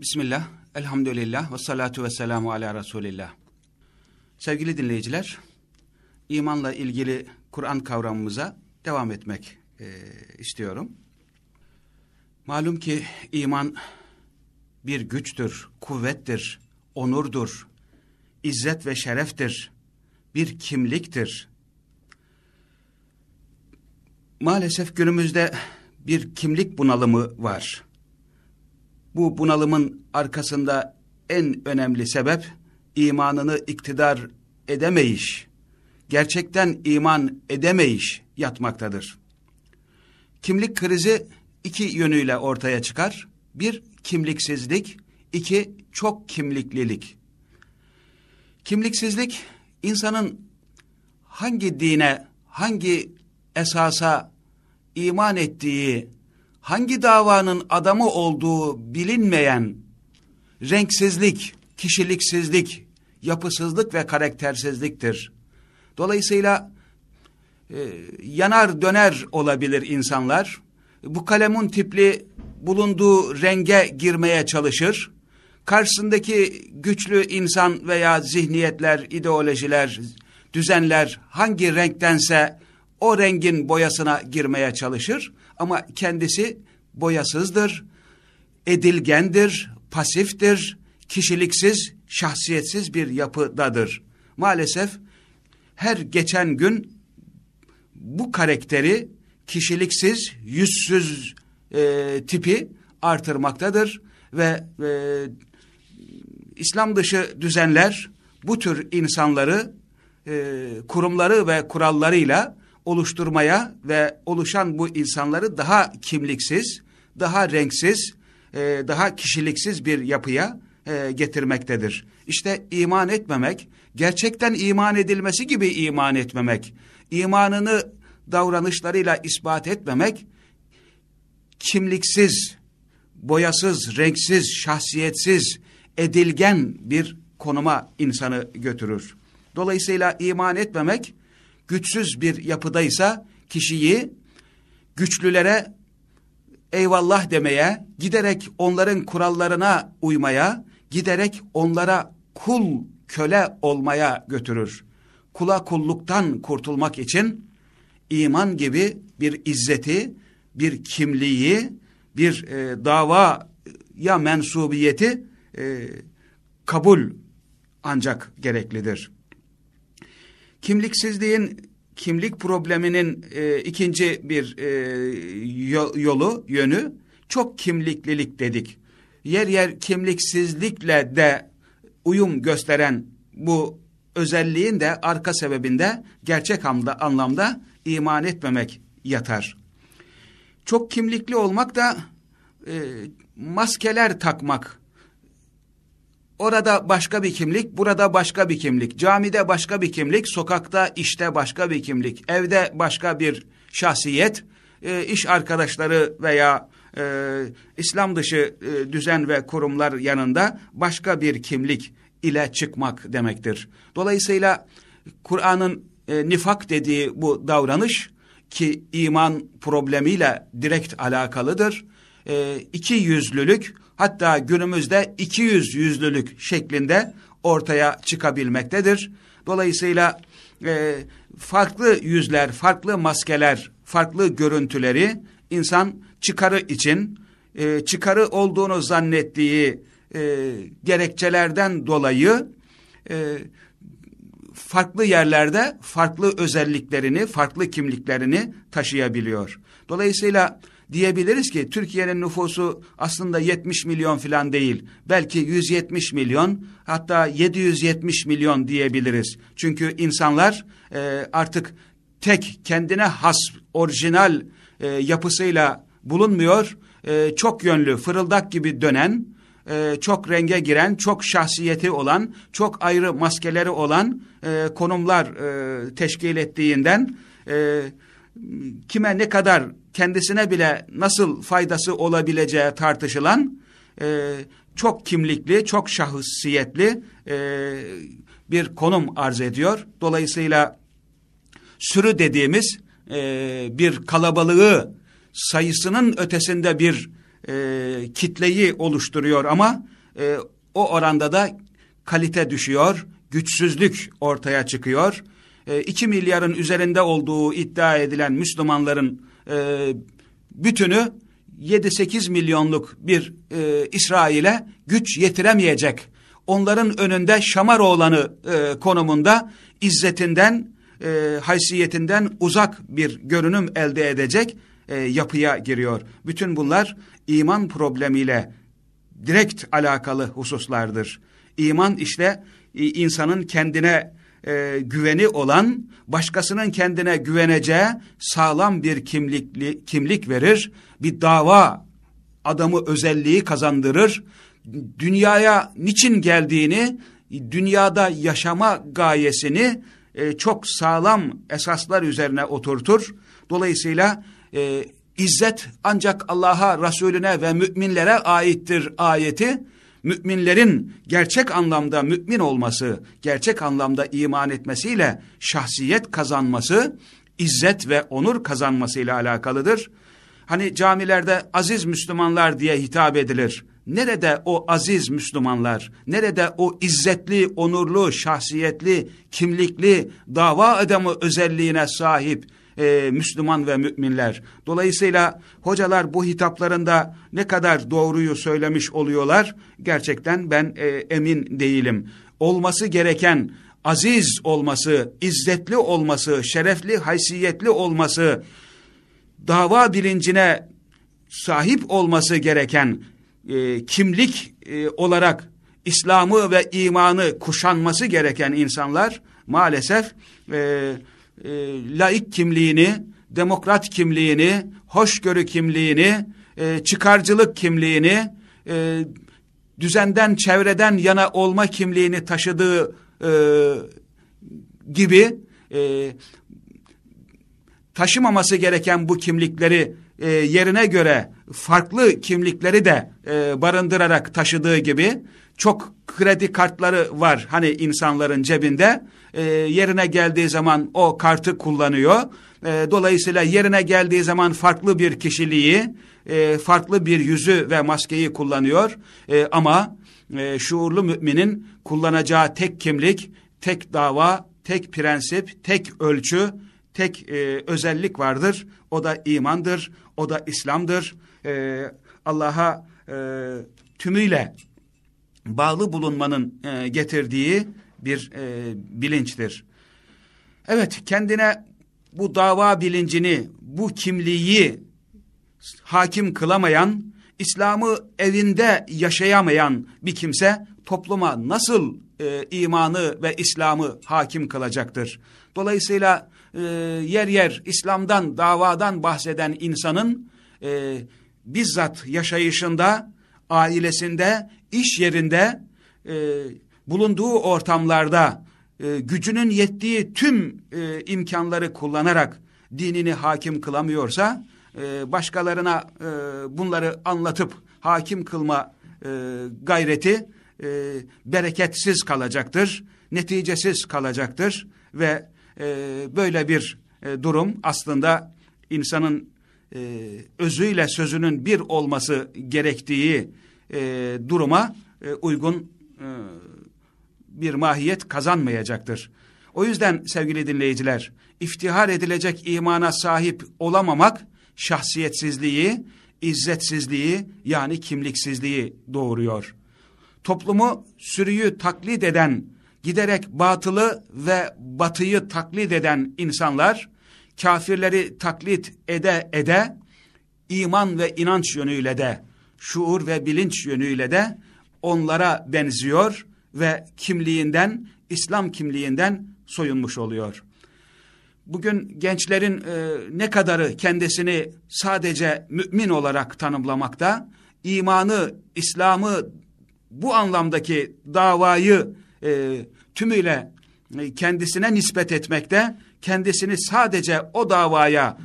Bismillah, elhamdülillah ve salatu ve selamu ala Resulillah. Sevgili dinleyiciler, imanla ilgili Kur'an kavramımıza devam etmek e, istiyorum. Malum ki iman bir güçtür, kuvvettir, onurdur, izzet ve şereftir, bir kimliktir. Maalesef günümüzde bir kimlik bunalımı var. Bu bunalımın arkasında en önemli sebep imanını iktidar edemeyiş, gerçekten iman edemeyiş yatmaktadır. Kimlik krizi iki yönüyle ortaya çıkar. Bir, kimliksizlik, iki, çok kimliklilik. Kimliksizlik, insanın hangi dine, hangi esasa iman ettiği, hangi davanın adamı olduğu bilinmeyen renksizlik, kişiliksizlik, yapısızlık ve karaktersizliktir. Dolayısıyla e, yanar döner olabilir insanlar. Bu kalemun tipli bulunduğu renge girmeye çalışır. Karşısındaki güçlü insan veya zihniyetler, ideolojiler, düzenler hangi renktense o rengin boyasına girmeye çalışır. Ama kendisi boyasızdır, edilgendir, pasiftir, kişiliksiz, şahsiyetsiz bir yapıdadır. Maalesef her geçen gün bu karakteri kişiliksiz, yüzsüz e, tipi artırmaktadır ve e, İslam dışı düzenler bu tür insanları e, kurumları ve kurallarıyla oluşturmaya ve oluşan bu insanları daha kimliksiz, daha renksiz, e, daha kişiliksiz bir yapıya e, getirmektedir. İşte iman etmemek, gerçekten iman edilmesi gibi iman etmemek, imanını davranışlarıyla ispat etmemek, kimliksiz, boyasız, renksiz, şahsiyetsiz, edilgen bir konuma insanı götürür. Dolayısıyla iman etmemek, güçsüz bir yapıdaysa kişiyi güçlülere eyvallah demeye, giderek onların kurallarına uymaya, giderek onlara kul, köle olmaya götürür. Kula kulluktan kurtulmak için iman gibi bir izzeti, bir kimliği, bir e, davaya mensubiyeti e, kabul ancak gereklidir. Kimliksizliğin, kimlik probleminin e, ikinci bir e, yolu, yönü çok kimliklilik dedik. Yer yer kimliksizlikle de uyum gösteren bu özelliğin de arka sebebinde gerçek anlamda iman etmemek yatar. Çok kimlikli olmak da e, maskeler takmak, Orada başka bir kimlik, burada başka bir kimlik, camide başka bir kimlik, sokakta işte başka bir kimlik, evde başka bir şahsiyet, e, iş arkadaşları veya e, İslam dışı e, düzen ve kurumlar yanında başka bir kimlik ile çıkmak demektir. Dolayısıyla Kur'an'ın e, nifak dediği bu davranış ki iman problemiyle direkt alakalıdır. E, iki yüzlülük hatta günümüzde 200 yüzlülük şeklinde ortaya çıkabilmektedir. Dolayısıyla e, farklı yüzler, farklı maskeler, farklı görüntüleri insan çıkarı için, e, çıkarı olduğunu zannettiği e, gerekçelerden dolayı e, farklı yerlerde farklı özelliklerini, farklı kimliklerini taşıyabiliyor. Dolayısıyla diyebiliriz ki Türkiye'nin nüfusu aslında 70 milyon falan değil. Belki 170 milyon hatta 770 milyon diyebiliriz. Çünkü insanlar e, artık tek kendine has orijinal e, yapısıyla bulunmuyor. E, çok yönlü fırıldak gibi dönen e, çok renge giren, çok şahsiyeti olan, çok ayrı maskeleri olan e, konumlar e, teşkil ettiğinden e, kime ne kadar kendisine bile nasıl faydası olabileceği tartışılan e, çok kimlikli, çok şahsiyetli e, bir konum arz ediyor. Dolayısıyla sürü dediğimiz e, bir kalabalığı sayısının ötesinde bir e, kitleyi oluşturuyor ama e, o oranda da kalite düşüyor, güçsüzlük ortaya çıkıyor. E, 2 milyarın üzerinde olduğu iddia edilen Müslümanların e, bütünü 7-8 milyonluk bir e, İsrail'e güç yetiremeyecek. Onların önünde Şamaroğlan'ı e, konumunda izzetinden, e, haysiyetinden uzak bir görünüm elde edecek e, yapıya giriyor. Bütün bunlar iman problemiyle direkt alakalı hususlardır. İman işte insanın kendine e, güveni olan, başkasının kendine güveneceği sağlam bir kimlikli, kimlik verir. Bir dava adamı özelliği kazandırır. Dünyaya niçin geldiğini, dünyada yaşama gayesini e, çok sağlam esaslar üzerine oturtur. Dolayısıyla e, İzzet ancak Allah'a, Resulüne ve müminlere aittir ayeti, müminlerin gerçek anlamda mümin olması, gerçek anlamda iman etmesiyle şahsiyet kazanması, izzet ve onur kazanmasıyla alakalıdır. Hani camilerde aziz Müslümanlar diye hitap edilir. Nerede o aziz Müslümanlar? Nerede o izzetli, onurlu, şahsiyetli, kimlikli, dava adamı özelliğine sahip e, Müslüman ve müminler. Dolayısıyla hocalar bu hitaplarında ne kadar doğruyu söylemiş oluyorlar gerçekten ben e, emin değilim. Olması gereken aziz olması, izzetli olması, şerefli, haysiyetli olması, dava bilincine sahip olması gereken e, kimlik e, olarak İslam'ı ve imanı kuşanması gereken insanlar maalesef e, e, laik kimliğini, demokrat kimliğini, hoşgörü kimliğini, e, çıkarcılık kimliğini, e, düzenden, çevreden yana olma kimliğini taşıdığı e, gibi e, taşımaması gereken bu kimlikleri e, yerine göre farklı kimlikleri de e, barındırarak taşıdığı gibi çok kredi kartları var hani insanların cebinde e, yerine geldiği zaman o kartı kullanıyor. E, dolayısıyla yerine geldiği zaman farklı bir kişiliği, e, farklı bir yüzü ve maskeyi kullanıyor. E, ama e, şuurlu müminin kullanacağı tek kimlik, tek dava, tek prensip, tek ölçü, tek e, özellik vardır. O da imandır, o da İslam'dır. E, Allah'a e, tümüyle bağlı bulunmanın e, getirdiği bir e, bilinçtir. Evet kendine bu dava bilincini, bu kimliği hakim kılamayan, İslam'ı evinde yaşayamayan bir kimse topluma nasıl e, imanı ve İslam'ı hakim kılacaktır? Dolayısıyla e, yer yer İslam'dan, davadan bahseden insanın e, bizzat yaşayışında, ailesinde, iş yerinde, e, bulunduğu ortamlarda e, gücünün yettiği tüm e, imkanları kullanarak dinini hakim kılamıyorsa, e, başkalarına e, bunları anlatıp hakim kılma e, gayreti e, bereketsiz kalacaktır, neticesiz kalacaktır ve e, böyle bir e, durum aslında insanın e, özüyle sözünün bir olması gerektiği e, duruma e, uygun e, bir mahiyet kazanmayacaktır. O yüzden sevgili dinleyiciler, iftihar edilecek imana sahip olamamak, şahsiyetsizliği, izzetsizliği yani kimliksizliği doğuruyor. Toplumu sürüyü taklit eden, giderek batılı ve batıyı taklit eden insanlar, kafirleri taklit ede ede, iman ve inanç yönüyle de, şuur ve bilinç yönüyle de onlara benziyor ve kimliğinden, İslam kimliğinden soyunmuş oluyor. Bugün gençlerin e, ne kadarı kendisini sadece mümin olarak tanımlamakta, imanı, İslam'ı, bu anlamdaki davayı e, tümüyle e, kendisine nispet etmekte, kendisini sadece o davaya,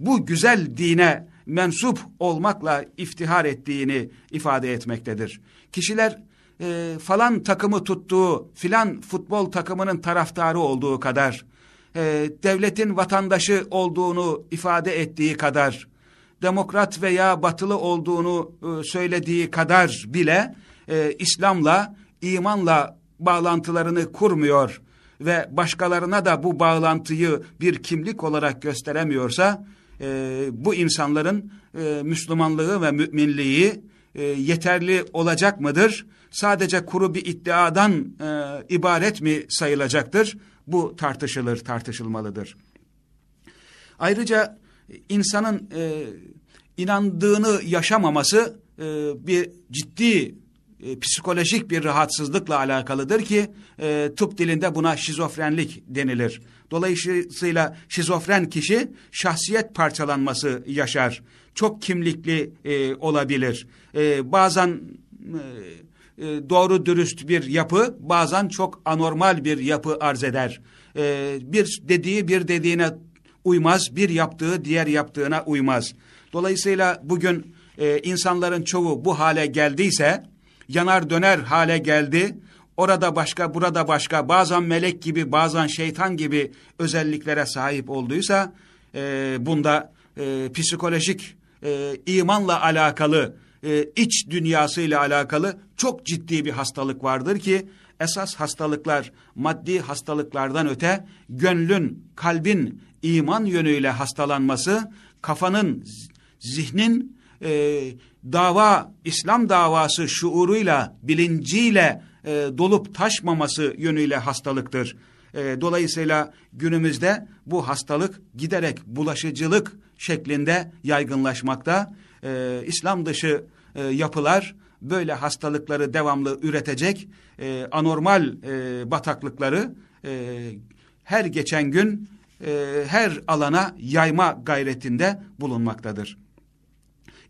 bu güzel dine mensup olmakla iftihar ettiğini ifade etmektedir. Kişiler e, falan takımı tuttuğu, filan futbol takımının taraftarı olduğu kadar, e, devletin vatandaşı olduğunu ifade ettiği kadar, demokrat veya batılı olduğunu e, söylediği kadar bile e, İslam'la, imanla bağlantılarını kurmuyor ve başkalarına da bu bağlantıyı bir kimlik olarak gösteremiyorsa, e, bu insanların e, Müslümanlığı ve müminliği e, yeterli olacak mıdır? Sadece kuru bir iddiadan e, ibaret mi sayılacaktır? Bu tartışılır, tartışılmalıdır. Ayrıca insanın e, inandığını yaşamaması e, bir ciddi e, psikolojik bir rahatsızlıkla alakalıdır ki e, tıp dilinde buna şizofrenlik denilir. Dolayısıyla şizofren kişi şahsiyet parçalanması yaşar. Çok kimlikli e, olabilir. E, bazen e, e, doğru dürüst bir yapı bazen çok anormal bir yapı arz eder. E, bir dediği bir dediğine uymaz, bir yaptığı diğer yaptığına uymaz. Dolayısıyla bugün e, insanların çoğu bu hale geldiyse, yanar döner hale geldi, orada başka, burada başka, bazen melek gibi, bazen şeytan gibi özelliklere sahip olduysa, e, bunda e, psikolojik, e, imanla alakalı, e, iç dünyasıyla alakalı çok ciddi bir hastalık vardır ki, esas hastalıklar maddi hastalıklardan öte gönlün, kalbin iman yönüyle hastalanması, kafanın, zihnin e, dava, İslam davası şuuruyla, bilinciyle e, dolup taşmaması yönüyle hastalıktır. E, dolayısıyla günümüzde bu hastalık giderek bulaşıcılık şeklinde yaygınlaşmakta. E, İslam dışı e, yapılar böyle hastalıkları devamlı üretecek e, anormal e, bataklıkları e, her geçen gün e, her alana yayma gayretinde bulunmaktadır.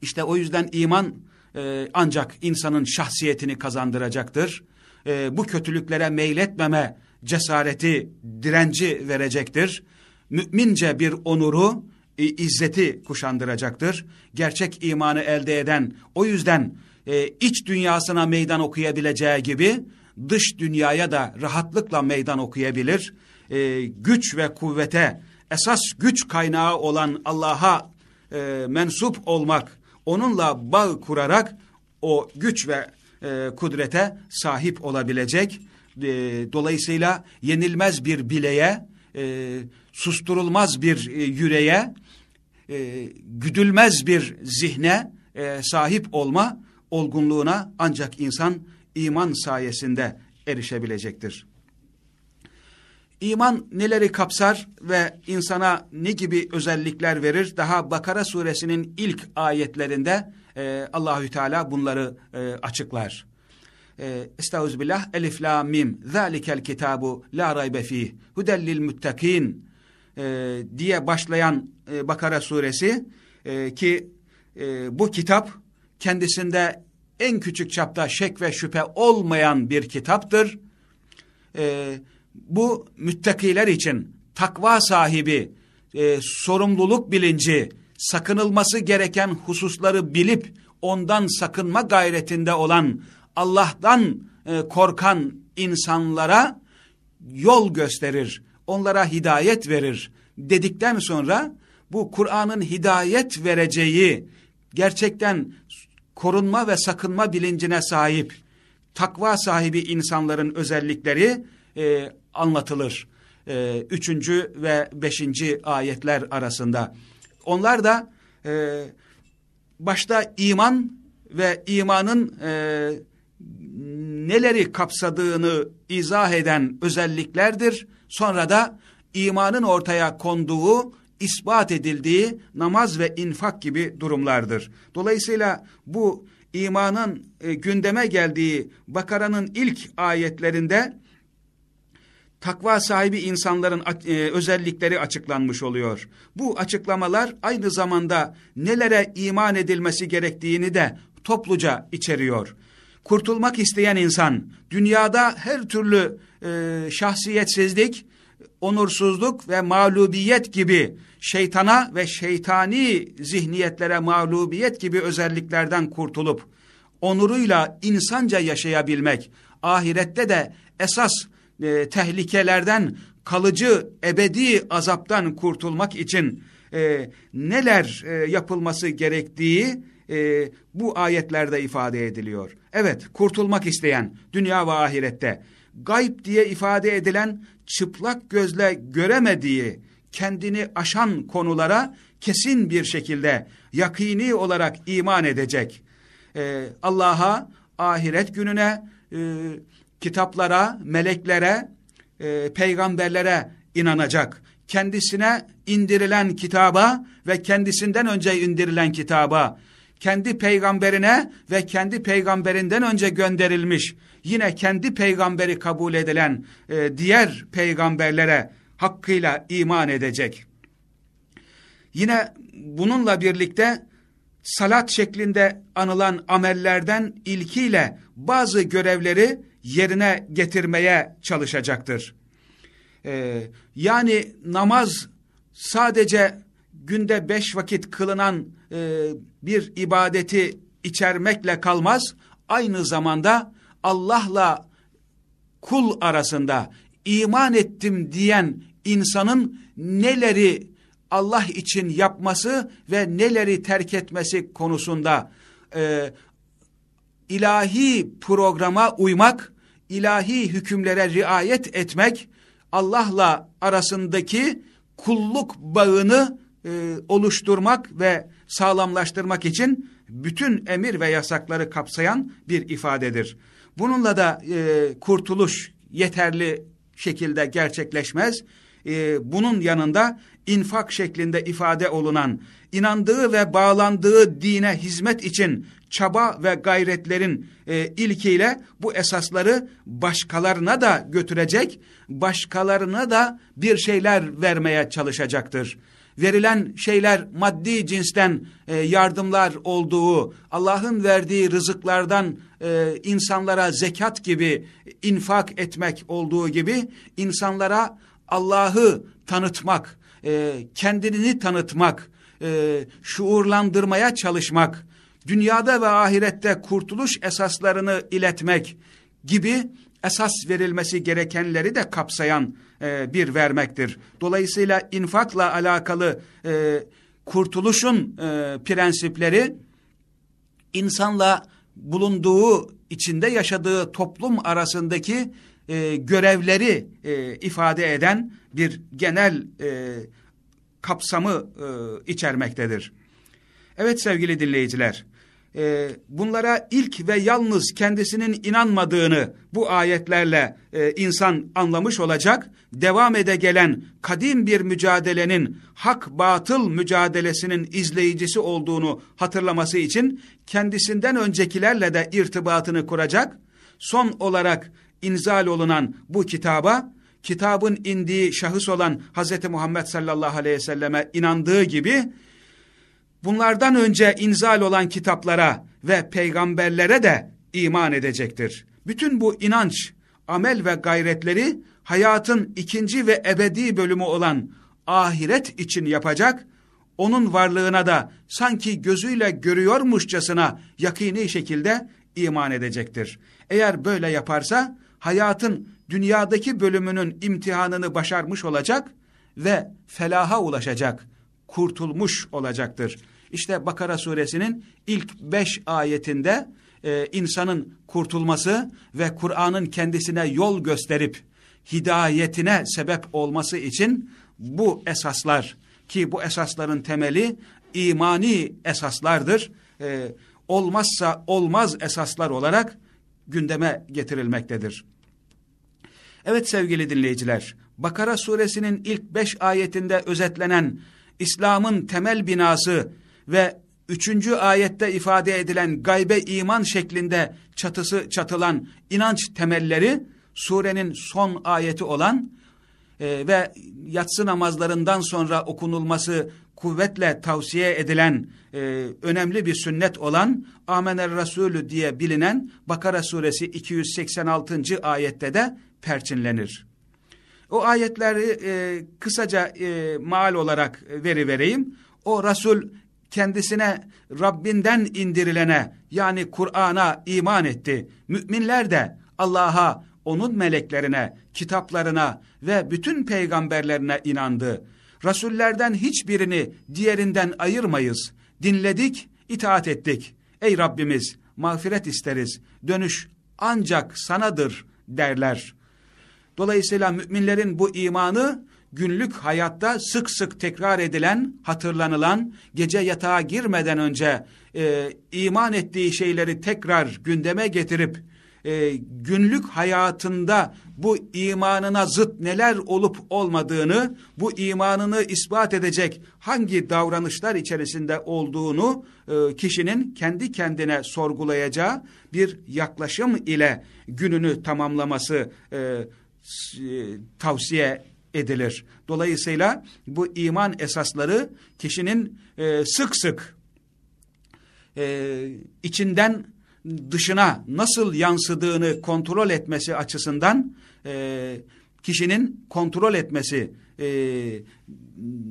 İşte o yüzden iman e, ancak insanın şahsiyetini kazandıracaktır. E, bu kötülüklere meyletmeme cesareti, direnci verecektir. Mümince bir onuru, e, izzeti kuşandıracaktır. Gerçek imanı elde eden, o yüzden e, iç dünyasına meydan okuyabileceği gibi dış dünyaya da rahatlıkla meydan okuyabilir. E, güç ve kuvvete, esas güç kaynağı olan Allah'a e, mensup olmak, onunla bağ kurarak o güç ve e, kudrete sahip olabilecek. E, dolayısıyla yenilmez bir bileğe, e, susturulmaz bir e, yüreğe, e, güdülmez bir zihne e, sahip olma olgunluğuna ancak insan iman sayesinde erişebilecektir. İman neleri kapsar ve insana ne gibi özellikler verir? Daha Bakara suresinin ilk ayetlerinde e, Allahü Teala bunları e, açıklar. E, Estağfirullah Elif la mim zalikel kitabu la raybe fih hudellil muttakin e, diye başlayan e, Bakara suresi e, ki e, bu kitap kendisinde en küçük çapta şek ve şüphe olmayan bir kitaptır. Bu müttakiler için takva sahibi, sorumluluk bilinci, sakınılması gereken hususları bilip ondan sakınma gayretinde olan Allah'tan e, korkan insanlara yol gösterir, onlara hidayet verir dedikten sonra bu Kur'an'ın hidayet vereceği gerçekten korunma ve sakınma bilincine sahip takva sahibi insanların özellikleri e, anlatılır. E, üçüncü ve beşinci ayetler arasında. Onlar da e, başta iman ve imanın e, neleri kapsadığını izah eden özelliklerdir. Sonra da imanın ortaya konduğu, ispat edildiği namaz ve infak gibi durumlardır. Dolayısıyla bu imanın e, gündeme geldiği Bakara'nın ilk ayetlerinde takva sahibi insanların e, özellikleri açıklanmış oluyor. Bu açıklamalar aynı zamanda nelere iman edilmesi gerektiğini de topluca içeriyor. Kurtulmak isteyen insan dünyada her türlü e, şahsiyetsizlik, onursuzluk ve mağlubiyet gibi şeytana ve şeytani zihniyetlere mağlubiyet gibi özelliklerden kurtulup onuruyla insanca yaşayabilmek, ahirette de esas e, tehlikelerden, kalıcı ebedi azaptan kurtulmak için e, neler e, yapılması gerektiği e, bu ayetlerde ifade ediliyor. Evet kurtulmak isteyen dünya ve ahirette gayb diye ifade edilen çıplak gözle göremediği kendini aşan konulara kesin bir şekilde yakini olarak iman edecek. Ee, Allah'a, ahiret gününe, e, kitaplara, meleklere, e, peygamberlere inanacak. Kendisine indirilen kitaba ve kendisinden önce indirilen kitaba, kendi peygamberine ve kendi peygamberinden önce gönderilmiş, yine kendi peygamberi kabul edilen e, diğer peygamberlere hakkıyla iman edecek. Yine bununla birlikte salat şeklinde anılan amellerden ilkiyle bazı görevleri yerine getirmeye çalışacaktır. Ee, yani namaz sadece günde beş vakit kılınan e, bir ibadeti içermekle kalmaz. Aynı zamanda Allah'la kul arasında iman ettim diyen insanın neleri Allah için yapması ve neleri terk etmesi konusunda e, ilahi programa uymak, ilahi hükümlere riayet etmek, Allah'la arasındaki kulluk bağını e, oluşturmak ve sağlamlaştırmak için bütün emir ve yasakları kapsayan bir ifadedir. Bununla da e, kurtuluş yeterli şekilde gerçekleşmez. E, bunun yanında infak şeklinde ifade olunan, inandığı ve bağlandığı dine hizmet için çaba ve gayretlerin e, ilkiyle bu esasları başkalarına da götürecek, başkalarına da bir şeyler vermeye çalışacaktır. Verilen şeyler maddi cinsten e, yardımlar olduğu, Allah'ın verdiği rızıklardan e, insanlara zekat gibi infak etmek olduğu gibi insanlara Allah'ı tanıtmak, e, kendini tanıtmak, e, şuurlandırmaya çalışmak, dünyada ve ahirette kurtuluş esaslarını iletmek gibi esas verilmesi gerekenleri de kapsayan e, bir vermektir. Dolayısıyla infakla alakalı e, kurtuluşun e, prensipleri insanla bulunduğu içinde yaşadığı toplum arasındaki e, görevleri e, ifade eden bir genel e, kapsamı e, içermektedir. Evet sevgili dinleyiciler, e, bunlara ilk ve yalnız kendisinin inanmadığını bu ayetlerle e, insan anlamış olacak, devam ede gelen kadim bir mücadelenin hak-batıl mücadelesinin izleyicisi olduğunu hatırlaması için kendisinden öncekilerle de irtibatını kuracak, son olarak inzal olunan bu kitaba, kitabın indiği şahıs olan Hz. Muhammed sallallahu aleyhi ve selleme inandığı gibi, bunlardan önce inzal olan kitaplara ve peygamberlere de iman edecektir. Bütün bu inanç, amel ve gayretleri hayatın ikinci ve ebedi bölümü olan ahiret için yapacak, onun varlığına da sanki gözüyle görüyormuşçasına yakini şekilde iman edecektir. Eğer böyle yaparsa hayatın dünyadaki bölümünün imtihanını başarmış olacak ve felaha ulaşacak, kurtulmuş olacaktır. İşte Bakara suresinin ilk beş ayetinde e, insanın kurtulması ve Kur'an'ın kendisine yol gösterip hidayetine sebep olması için bu esaslar ki bu esasların temeli imani esaslardır. E, olmazsa olmaz esaslar olarak gündeme getirilmektedir. Evet sevgili dinleyiciler, Bakara suresinin ilk beş ayetinde özetlenen İslam'ın temel binası ve üçüncü ayette ifade edilen gaybe iman şeklinde çatısı çatılan inanç temelleri surenin son ayeti olan e, ve yatsı namazlarından sonra okunulması kuvvetle tavsiye edilen e, önemli bir sünnet olan Amener Resulü diye bilinen Bakara suresi 286. ayette de perçinlenir. O ayetleri e, kısaca e, maal olarak veri vereyim. O Resul kendisine Rabbinden indirilene yani Kur'an'a iman etti. Müminler de Allah'a, onun meleklerine, kitaplarına ve bütün peygamberlerine inandı. Rasullerden hiçbirini diğerinden ayırmayız. Dinledik, itaat ettik. Ey Rabbimiz mağfiret isteriz. Dönüş ancak sanadır derler. Dolayısıyla müminlerin bu imanı günlük hayatta sık sık tekrar edilen, hatırlanılan, gece yatağa girmeden önce e, iman ettiği şeyleri tekrar gündeme getirip e, günlük hayatında bu imanına zıt neler olup olmadığını, bu imanını ispat edecek hangi davranışlar içerisinde olduğunu e, kişinin kendi kendine sorgulayacağı bir yaklaşım ile gününü tamamlaması e, e, tavsiye edilir. Dolayısıyla bu iman esasları kişinin e, sık sık e, içinden dışına nasıl yansıdığını kontrol etmesi açısından e, kişinin kontrol etmesi, e,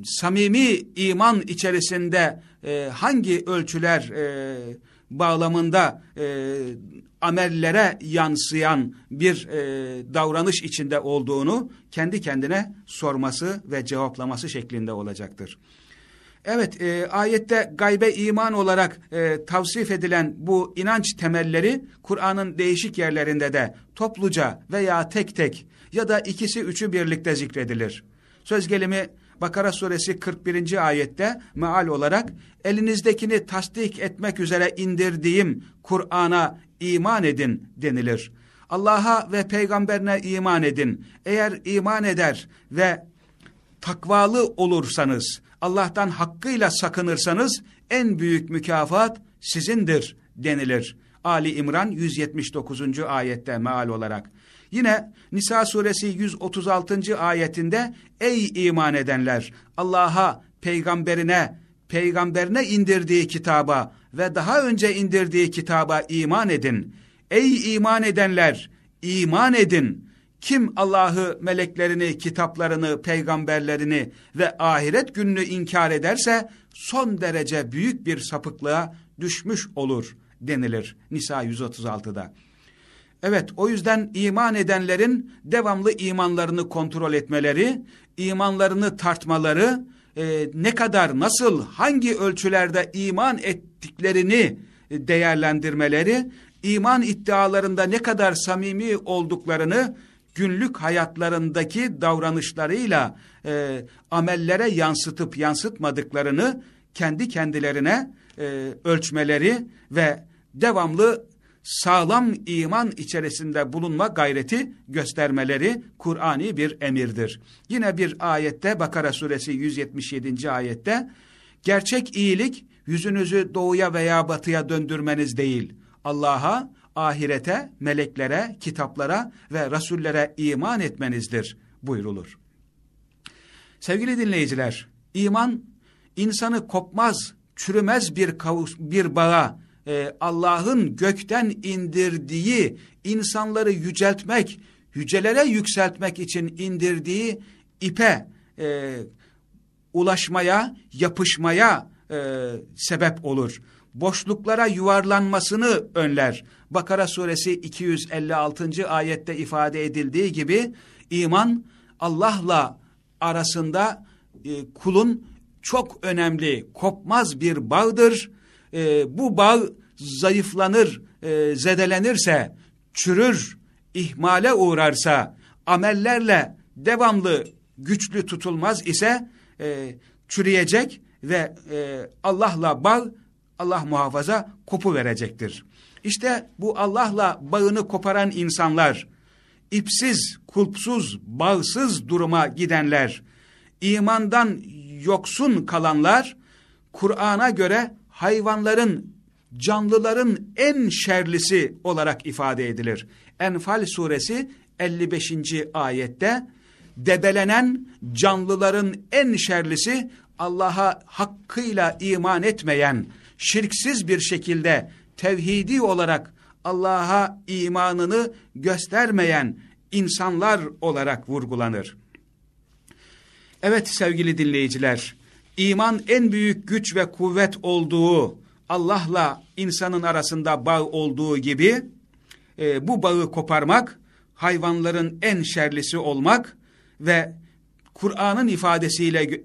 samimi iman içerisinde e, hangi ölçüler e, bağlamında e, amellere yansıyan bir e, davranış içinde olduğunu kendi kendine sorması ve cevaplaması şeklinde olacaktır. Evet e, ayette gaybe iman olarak e, tavsif edilen bu inanç temelleri Kur'an'ın değişik yerlerinde de topluca veya tek tek ya da ikisi üçü birlikte zikredilir. Söz gelimi Bakara suresi 41. ayette meal olarak elinizdekini tasdik etmek üzere indirdiğim Kur'an'a iman edin denilir. Allah'a ve peygamberine iman edin. Eğer iman eder ve takvalı olursanız, Allah'tan hakkıyla sakınırsanız en büyük mükafat sizindir denilir. Ali İmran 179. ayette meal olarak. Yine Nisa suresi 136. ayetinde ey iman edenler Allah'a, peygamberine, peygamberine indirdiği kitaba ve daha önce indirdiği kitaba iman edin. Ey iman edenler iman edin. Kim Allah'ı, meleklerini, kitaplarını, peygamberlerini ve ahiret gününü inkar ederse son derece büyük bir sapıklığa düşmüş olur denilir Nisa 136'da. Evet o yüzden iman edenlerin devamlı imanlarını kontrol etmeleri, imanlarını tartmaları, e, ne kadar nasıl hangi ölçülerde iman ettiklerini değerlendirmeleri, iman iddialarında ne kadar samimi olduklarını günlük hayatlarındaki davranışlarıyla e, amellere yansıtıp yansıtmadıklarını kendi kendilerine e, ölçmeleri ve devamlı sağlam iman içerisinde bulunma gayreti göstermeleri Kur'ani bir emirdir. Yine bir ayette Bakara suresi 177. ayette gerçek iyilik yüzünüzü doğuya veya batıya döndürmeniz değil Allah'a, ahirete, meleklere, kitaplara ve rasullere iman etmenizdir buyrulur. Sevgili dinleyiciler, iman insanı kopmaz, çürümez bir, kavus, bir bağa, e, Allah'ın gökten indirdiği insanları yüceltmek, yücelere yükseltmek için indirdiği ipe e, ulaşmaya, yapışmaya e, sebep olur. Boşluklara yuvarlanmasını önler. Bakara suresi 256. ayette ifade edildiği gibi iman Allah'la arasında e, kulun çok önemli, kopmaz bir bağdır e, bu bağ zayıflanır, e, zedelenirse, çürür, ihmale uğrarsa, amellerle devamlı güçlü tutulmaz ise e, çürüyecek ve e, Allah'la bağ, Allah muhafaza kopu verecektir. İşte bu Allah'la bağını koparan insanlar, ipsiz, kulpsuz, bağsız duruma gidenler, imandan yoksun kalanlar, Kur'an'a göre hayvanların, canlıların en şerlisi olarak ifade edilir. Enfal suresi 55. ayette debelenen canlıların en şerlisi Allah'a hakkıyla iman etmeyen, şirksiz bir şekilde tevhidi olarak Allah'a imanını göstermeyen insanlar olarak vurgulanır. Evet sevgili dinleyiciler, iman en büyük güç ve kuvvet olduğu, Allah'la insanın arasında bağ olduğu gibi, e, bu bağı koparmak, hayvanların en şerlisi olmak ve Kur'an'ın ifadesiyle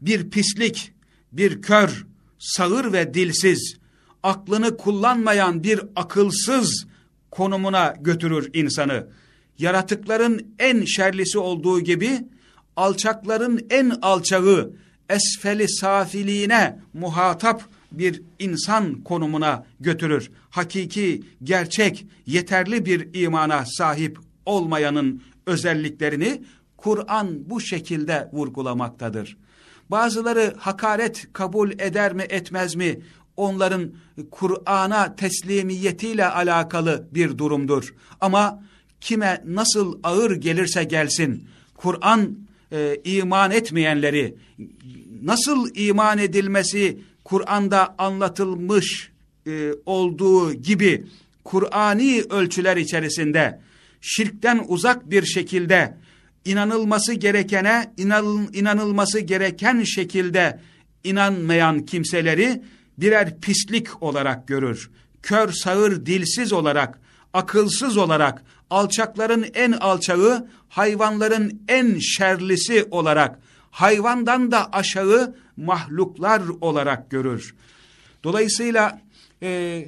bir pislik, bir kör, sağır ve dilsiz, aklını kullanmayan bir akılsız konumuna götürür insanı. Yaratıkların en şerlisi olduğu gibi alçakların en alçağı, esfeli safiliğine muhatap bir insan konumuna götürür. Hakiki, gerçek, yeterli bir imana sahip olmayanın özelliklerini Kur'an bu şekilde vurgulamaktadır. Bazıları hakaret kabul eder mi etmez mi onların Kur'an'a teslimiyetiyle alakalı bir durumdur. Ama kime nasıl ağır gelirse gelsin Kur'an e, iman etmeyenleri nasıl iman edilmesi Kur'an'da anlatılmış e, olduğu gibi Kur'ani ölçüler içerisinde şirkten uzak bir şekilde inanılması gerekene inanıl, inanılması gereken şekilde inanmayan kimseleri birer pislik olarak görür. Kör, sağır, dilsiz olarak, akılsız olarak, alçakların en alçağı, hayvanların en şerlisi olarak, hayvandan da aşağı mahluklar olarak görür. Dolayısıyla e,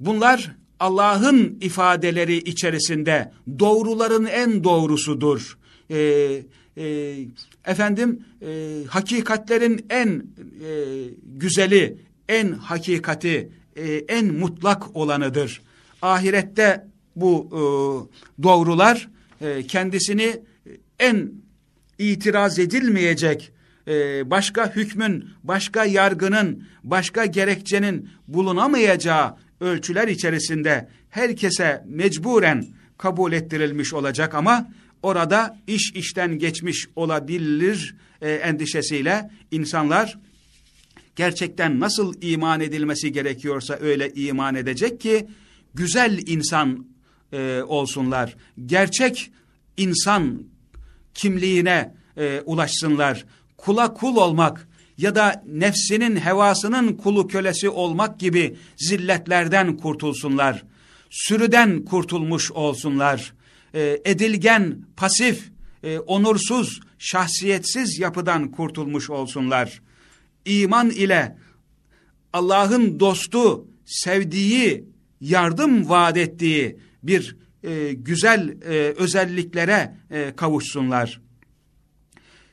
bunlar Allah'ın ifadeleri içerisinde doğruların en doğrusudur. E, e, efendim e, hakikatlerin en e, güzeli, en hakikati, e, en mutlak olanıdır. Ahirette bu e, doğrular e, kendisini en itiraz edilmeyecek, e, başka hükmün, başka yargının, başka gerekçenin bulunamayacağı ölçüler içerisinde herkese mecburen kabul ettirilmiş olacak. Ama orada iş işten geçmiş olabilir e, endişesiyle insanlar gerçekten nasıl iman edilmesi gerekiyorsa öyle iman edecek ki güzel insan e, olsunlar. Gerçek insan kimliğine e, ulaşsınlar. Kula kul olmak ya da nefsinin hevasının kulu kölesi olmak gibi zilletlerden kurtulsunlar. Sürüden kurtulmuş olsunlar. E, edilgen, pasif, e, onursuz, şahsiyetsiz yapıdan kurtulmuş olsunlar. İman ile Allah'ın dostu, sevdiği, yardım vaat ettiği bir e, güzel e, özelliklere e, kavuşsunlar.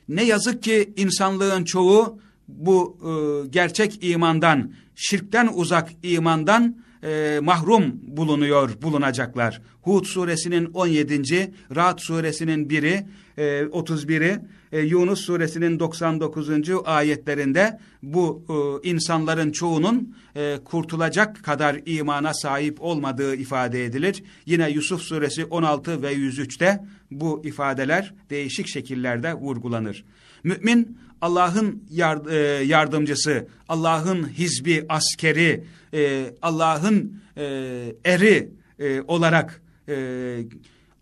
Ne yazık ki insanlığın çoğu bu e, gerçek imandan, şirkten uzak imandan e, mahrum bulunuyor, bulunacaklar. Hud suresinin 17. Ra'd suresinin 1'i, e, 31'i, e, Yunus suresinin 99. ayetlerinde bu e, insanların çoğunun e, kurtulacak kadar imana sahip olmadığı ifade edilir. Yine Yusuf suresi 16 ve 103'te bu ifadeler değişik şekillerde vurgulanır. Mümin Allah'ın yard e, yardımcısı, Allah'ın hizbi, askeri, e, Allah'ın e, eri e, olarak, e,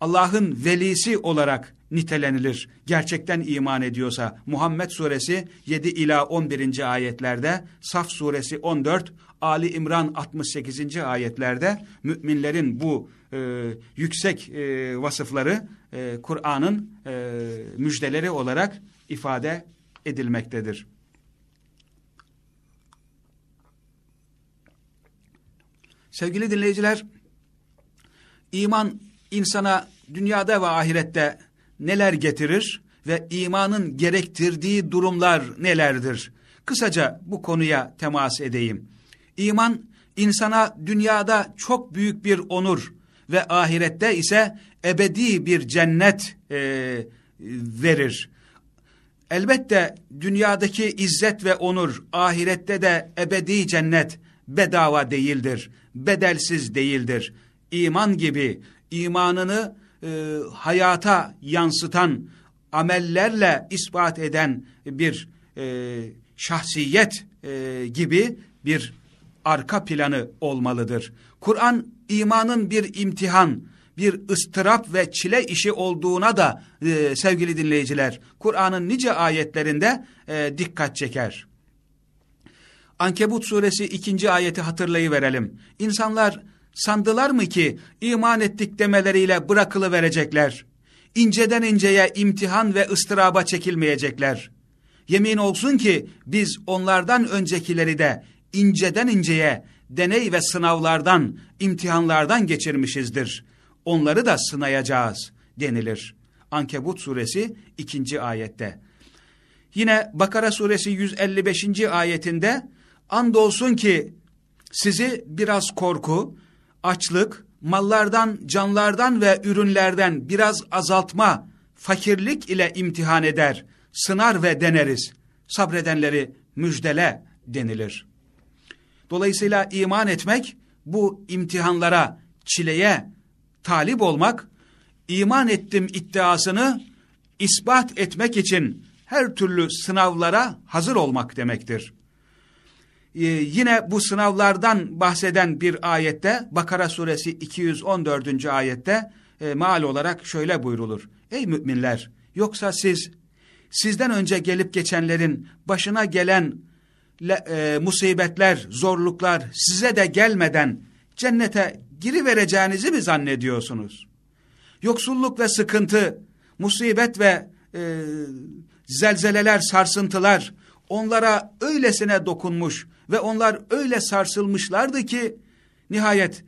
Allah'ın velisi olarak nitelenilir. Gerçekten iman ediyorsa Muhammed suresi 7 ila 11. ayetlerde, Saf suresi 14, Ali İmran 68. ayetlerde müminlerin bu e, yüksek e, vasıfları e, Kur'an'ın e, müjdeleri olarak ifade edilmektedir. Sevgili dinleyiciler, iman insana dünyada ve ahirette neler getirir ve imanın gerektirdiği durumlar nelerdir? Kısaca bu konuya temas edeyim. İman insana dünyada çok büyük bir onur ve ahirette ise ebedi bir cennet e, verir. Elbette dünyadaki izzet ve onur ahirette de ebedi cennet bedava değildir, bedelsiz değildir. İman gibi imanını e, hayata yansıtan, amellerle ispat eden bir e, şahsiyet e, gibi bir arka planı olmalıdır. Kur'an imanın bir imtihan, bir ıstırap ve çile işi olduğuna da e, sevgili dinleyiciler Kur'an'ın nice ayetlerinde e, dikkat çeker. Ankebut suresi ikinci ayeti hatırlayıverelim. İnsanlar sandılar mı ki iman ettik demeleriyle bırakılıverecekler? inceden inceye imtihan ve ıstıraba çekilmeyecekler. Yemin olsun ki biz onlardan öncekileri de inceden inceye deney ve sınavlardan, imtihanlardan geçirmişizdir. Onları da sınayacağız denilir. Ankebut suresi 2. ayette. Yine Bakara suresi 155. ayetinde andolsun ki sizi biraz korku, açlık, mallardan, canlardan ve ürünlerden biraz azaltma, fakirlik ile imtihan eder, sınar ve deneriz. Sabredenleri müjdele denilir. Dolayısıyla iman etmek, bu imtihanlara, çileye talip olmak, iman ettim iddiasını ispat etmek için her türlü sınavlara hazır olmak demektir. Ee, yine bu sınavlardan bahseden bir ayette Bakara suresi 214. ayette e, maal olarak şöyle buyrulur. Ey müminler yoksa siz sizden önce gelip geçenlerin başına gelen e, musibetler, zorluklar size de gelmeden cennete girivereceğinizi mi zannediyorsunuz? Yoksulluk ve sıkıntı, musibet ve e, zelzeleler, sarsıntılar onlara öylesine dokunmuş ve onlar öyle sarsılmışlardı ki nihayet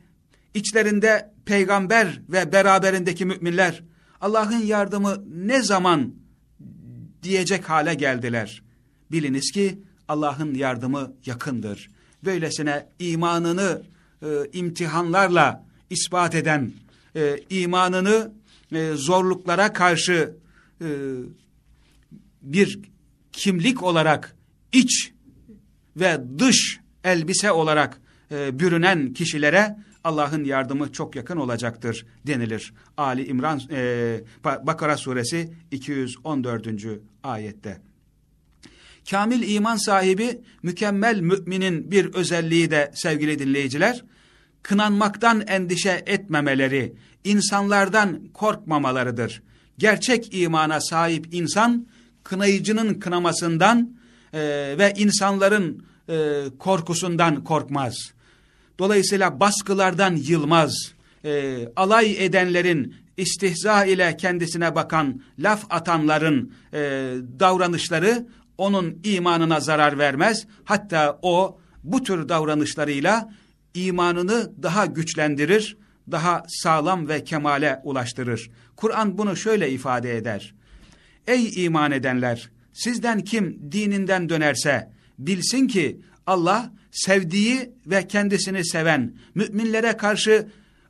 içlerinde peygamber ve beraberindeki müminler Allah'ın yardımı ne zaman diyecek hale geldiler. Biliniz ki Allah'ın yardımı yakındır. Böylesine imanını e, imtihanlarla ispat eden, e, imanını e, zorluklara karşı e, bir kimlik olarak iç ve dış elbise olarak e, bürünen kişilere Allah'ın yardımı çok yakın olacaktır denilir. Ali İmran e, Bakara suresi 214. ayette. Kamil iman sahibi mükemmel müminin bir özelliği de sevgili dinleyiciler, kınanmaktan endişe etmemeleri, insanlardan korkmamalarıdır. Gerçek imana sahip insan, kınayıcının kınamasından e, ve insanların e, korkusundan korkmaz. Dolayısıyla baskılardan yılmaz. E, alay edenlerin, istihza ile kendisine bakan, laf atanların e, davranışları onun imanına zarar vermez. Hatta o bu tür davranışlarıyla imanını daha güçlendirir, daha sağlam ve kemale ulaştırır. Kur'an bunu şöyle ifade eder. Ey iman edenler! Sizden kim dininden dönerse bilsin ki Allah sevdiği ve kendisini seven müminlere karşı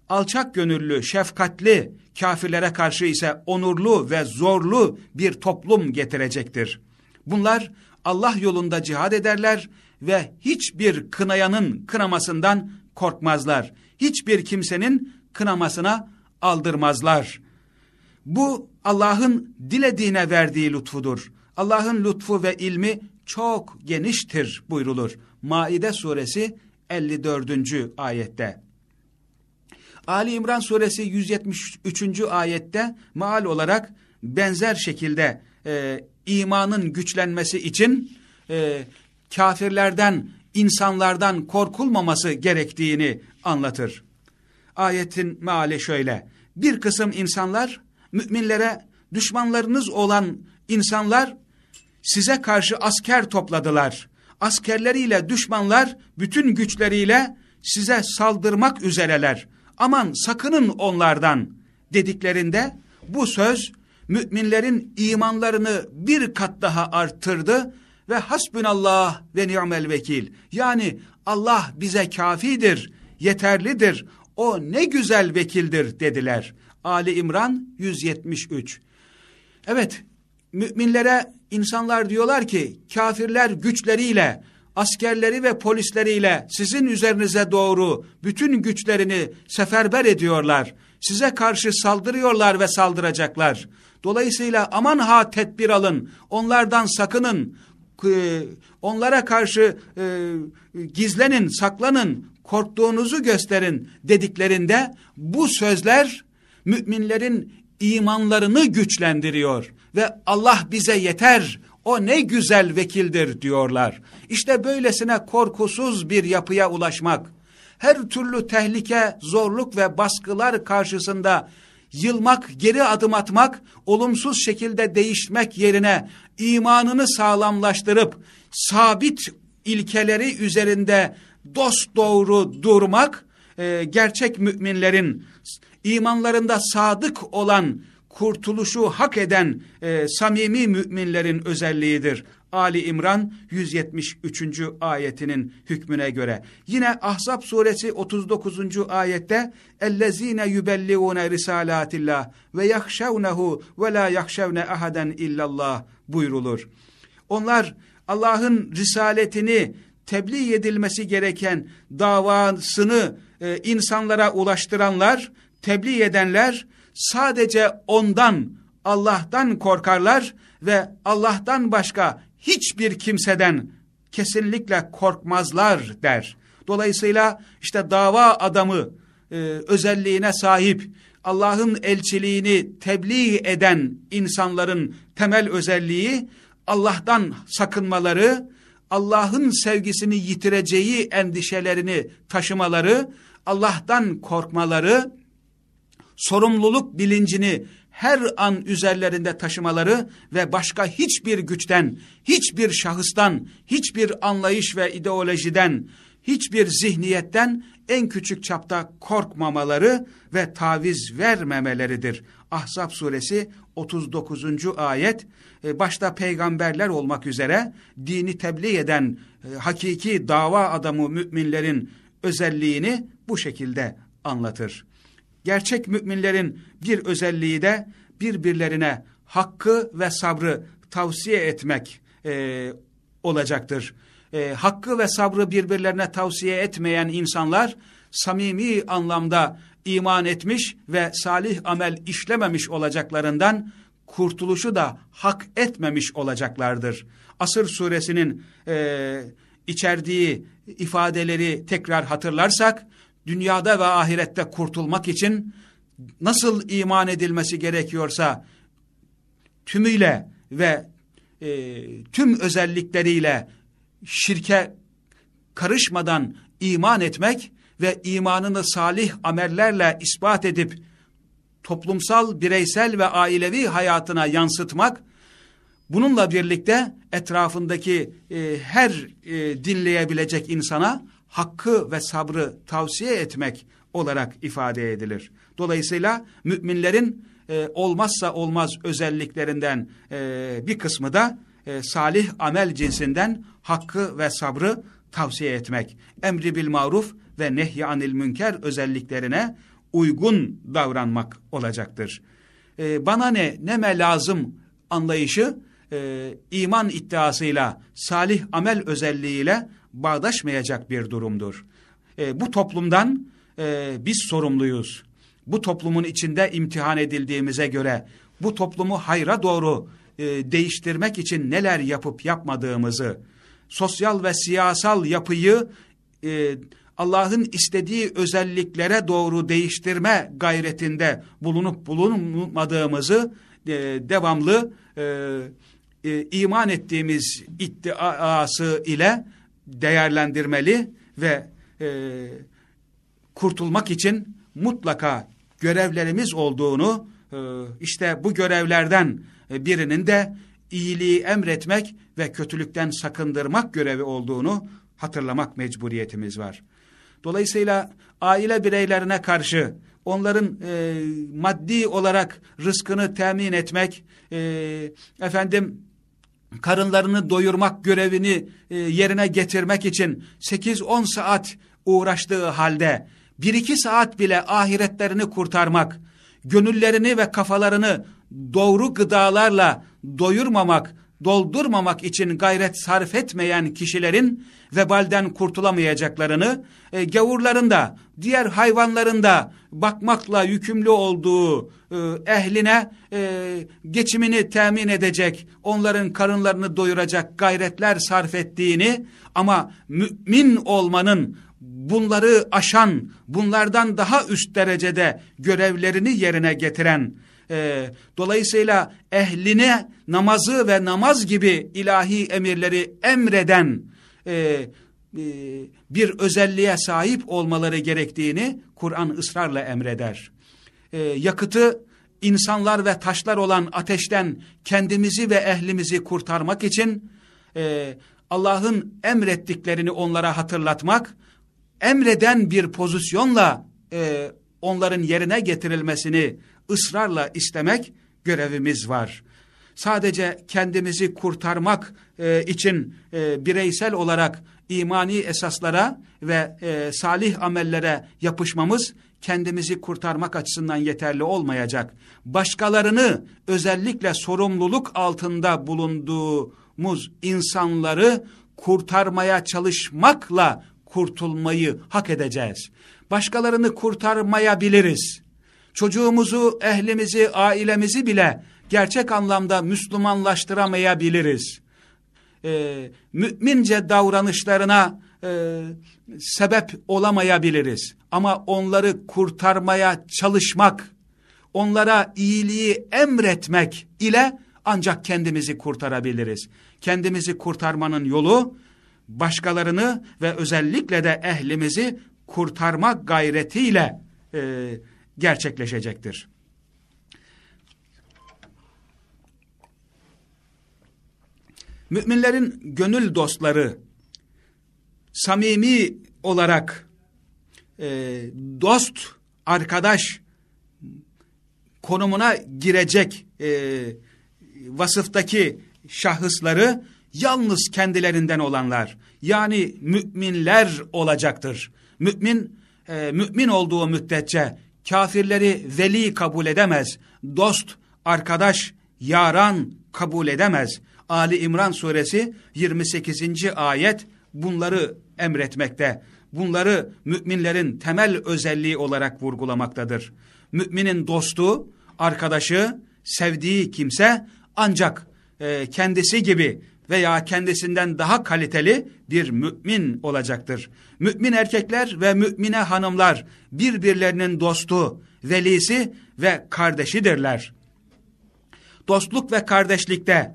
alçak gönüllü, şefkatli, kafirlere karşı ise onurlu ve zorlu bir toplum getirecektir. Bunlar Allah yolunda cihad ederler ve hiçbir kınayanın kınamasından korkmazlar. Hiçbir kimsenin kınamasına aldırmazlar. Bu Allah'ın dilediğine verdiği lütfudur. Allah'ın lütfu ve ilmi çok geniştir buyrulur. Maide suresi 54. ayette. Ali İmran suresi 173. ayette maal olarak benzer şekilde e, imanın güçlenmesi için e, kafirlerden, insanlardan korkulmaması gerektiğini anlatır. Ayetin meali şöyle. Bir kısım insanlar müminlere düşmanlarınız olan insanlar size karşı asker topladılar. Askerleriyle düşmanlar bütün güçleriyle size saldırmak üzereler. Aman sakının onlardan dediklerinde bu söz müminlerin imanlarını bir kat daha arttırdı ve hasbunallah ve ni'mel vekil. Yani Allah bize kafidir, yeterlidir, o ne güzel vekildir dediler. Ali İmran 173. Evet, müminlere insanlar diyorlar ki kafirler güçleriyle, askerleri ve polisleriyle sizin üzerinize doğru bütün güçlerini seferber ediyorlar. Size karşı saldırıyorlar ve saldıracaklar. Dolayısıyla aman ha tedbir alın, onlardan sakının, onlara karşı e, gizlenin, saklanın, korktuğunuzu gösterin dediklerinde bu sözler müminlerin imanlarını güçlendiriyor ve Allah bize yeter, o ne güzel vekildir diyorlar. İşte böylesine korkusuz bir yapıya ulaşmak, her türlü tehlike, zorluk ve baskılar karşısında yılmak, geri adım atmak, olumsuz şekilde değişmek yerine imanını sağlamlaştırıp sabit ilkeleri üzerinde dost doğru durmak e, gerçek müminlerin imanlarında sadık olan kurtuluşu hak eden e, samimi müminlerin özelliğidir. Ali İmran 173. ayetinin hükmüne göre. Yine Ahzab suresi 39. ayette ellezine yubelliğune risalatillah ve yahşavnehu ve la yahşavne ahaden illallah buyrulur. Onlar Allah'ın risaletini tebliğ edilmesi gereken davasını e, insanlara ulaştıranlar, tebliğ edenler sadece ondan, Allah'tan korkarlar ve Allah'tan başka hiçbir kimseden kesinlikle korkmazlar der. Dolayısıyla işte dava adamı e, özelliğine sahip Allah'ın elçiliğini tebliğ eden insanların temel özelliği Allah'tan sakınmaları, Allah'ın sevgisini yitireceği endişelerini taşımaları, Allah'tan korkmaları, sorumluluk bilincini her an üzerlerinde taşımaları ve başka hiçbir güçten, hiçbir şahıstan, hiçbir anlayış ve ideolojiden, hiçbir zihniyetten en küçük çapta korkmamaları ve taviz vermemeleridir. Ahzab suresi 39. ayet e, başta peygamberler olmak üzere dini tebliğ eden e, hakiki dava adamı müminlerin özelliğini bu şekilde anlatır. Gerçek müminlerin bir özelliği de birbirlerine hakkı ve sabrı tavsiye etmek e, olacaktır. E, hakkı ve sabrı birbirlerine tavsiye etmeyen insanlar samimi anlamda iman etmiş ve salih amel işlememiş olacaklarından kurtuluşu da hak etmemiş olacaklardır. Asır suresinin e, içerdiği ifadeleri tekrar hatırlarsak, dünyada ve ahirette kurtulmak için nasıl iman edilmesi gerekiyorsa tümüyle ve e, tüm özellikleriyle şirke karışmadan iman etmek ve imanını salih amellerle ispat edip toplumsal, bireysel ve ailevi hayatına yansıtmak, bununla birlikte etrafındaki e, her e, dinleyebilecek insana hakkı ve sabrı tavsiye etmek olarak ifade edilir. Dolayısıyla müminlerin e, olmazsa olmaz özelliklerinden e, bir kısmı da e, salih amel cinsinden hakkı ve sabrı tavsiye etmek. Emri bil maruf ve nehy anil münker özelliklerine uygun davranmak olacaktır. E, bana ne, neme lazım anlayışı e, iman iddiasıyla, salih amel özelliğiyle bağdaşmayacak bir durumdur. E, bu toplumdan e, biz sorumluyuz. Bu toplumun içinde imtihan edildiğimize göre bu toplumu hayra doğru e, değiştirmek için neler yapıp yapmadığımızı, sosyal ve siyasal yapıyı e, Allah'ın istediği özelliklere doğru değiştirme gayretinde bulunup bulunmadığımızı e, devamlı e, e, iman ettiğimiz iddiası ile değerlendirmeli ve e, kurtulmak için mutlaka görevlerimiz olduğunu e, işte bu görevlerden birinin de iyiliği emretmek ve kötülükten sakındırmak görevi olduğunu hatırlamak mecburiyetimiz var. Dolayısıyla aile bireylerine karşı onların e, maddi olarak rızkını temin etmek, e, efendim karınlarını doyurmak görevini e, yerine getirmek için 8-10 saat uğraştığı halde bir iki saat bile ahiretlerini kurtarmak, gönüllerini ve kafalarını doğru gıdalarla doyurmamak, doldurmamak için gayret sarf etmeyen kişilerin vebalden kurtulamayacaklarını, e, gavurların da, diğer hayvanların da bakmakla yükümlü olduğu e, ehline e, geçimini temin edecek, onların karınlarını doyuracak gayretler sarf ettiğini ama mümin olmanın bunları aşan, bunlardan daha üst derecede görevlerini yerine getiren, e, dolayısıyla ehline namazı ve namaz gibi ilahi emirleri emreden e, e, bir özelliğe sahip olmaları gerektiğini Kur'an ısrarla emreder. e, yakıtı insanlar ve taşlar olan ateşten kendimizi ve ehlimizi kurtarmak için e, Allah'ın emrettiklerini onlara hatırlatmak, emreden bir pozisyonla e, onların yerine getirilmesini ısrarla istemek görevimiz var. Sadece kendimizi kurtarmak e, için e, bireysel olarak imani esaslara ve e, salih amellere yapışmamız kendimizi kurtarmak açısından yeterli olmayacak. Başkalarını özellikle sorumluluk altında bulunduğumuz insanları kurtarmaya çalışmakla kurtulmayı hak edeceğiz. Başkalarını kurtarmayabiliriz. Çocuğumuzu, ehlimizi, ailemizi bile gerçek anlamda Müslümanlaştıramayabiliriz. Ee, mümince davranışlarına e, sebep olamayabiliriz. Ama onları kurtarmaya çalışmak, onlara iyiliği emretmek ile ancak kendimizi kurtarabiliriz. Kendimizi kurtarmanın yolu başkalarını ve özellikle de ehlimizi kurtarmak gayretiyle e, gerçekleşecektir. Müminlerin gönül dostları samimi olarak e, dost, arkadaş konumuna girecek e, vasıftaki şahısları yalnız kendilerinden olanlar yani müminler olacaktır. Mümin e, mümin olduğu müddetçe kafirleri veli kabul edemez, dost, arkadaş, yaran kabul edemez. Ali İmran suresi 28. ayet bunları emretmekte. Bunları müminlerin temel özelliği olarak vurgulamaktadır. Müminin dostu, arkadaşı, sevdiği kimse ancak e, kendisi gibi veya kendisinden daha kaliteli bir mümin olacaktır. Mümin erkekler ve mümine hanımlar birbirlerinin dostu, velisi ve kardeşidirler. Dostluk ve kardeşlikte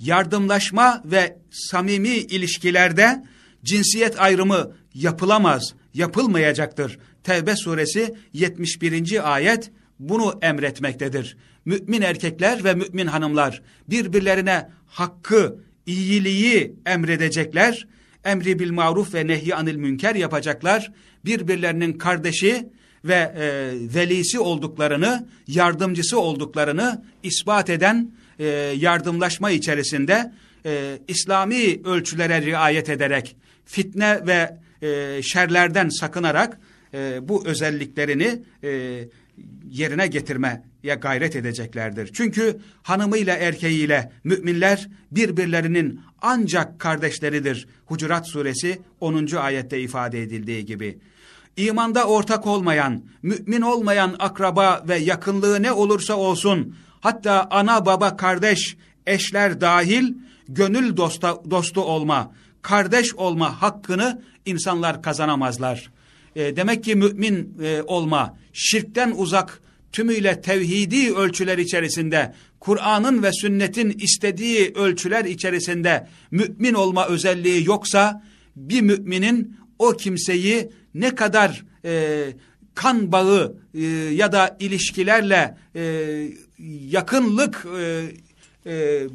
yardımlaşma ve samimi ilişkilerde cinsiyet ayrımı yapılamaz, yapılmayacaktır. Tevbe suresi 71. ayet bunu emretmektedir. Mümin erkekler ve mümin hanımlar birbirlerine hakkı, iyiliği emredecekler, emri bil maruf ve nehy anil münker yapacaklar, birbirlerinin kardeşi ve e, velisi olduklarını, yardımcısı olduklarını ispat eden e, yardımlaşma içerisinde e, İslami ölçülere riayet ederek, fitne ve e, şerlerden sakınarak e, bu özelliklerini e, yerine getirmeye gayret edeceklerdir. Çünkü hanımıyla erkeğiyle müminler birbirlerinin ancak kardeşleridir. Hucurat suresi 10. ayette ifade edildiği gibi. İmanda ortak olmayan, mümin olmayan akraba ve yakınlığı ne olursa olsun, hatta ana baba kardeş, eşler dahil, gönül dosta, dostu olma, kardeş olma hakkını insanlar kazanamazlar. E, demek ki mümin e, olma, şirkten uzak, tümüyle tevhidi ölçüler içerisinde, Kur'an'ın ve sünnetin istediği ölçüler içerisinde mümin olma özelliği yoksa, bir müminin o kimseyi ne kadar e, kan bağı e, ya da ilişkilerle e, yakınlık e, e,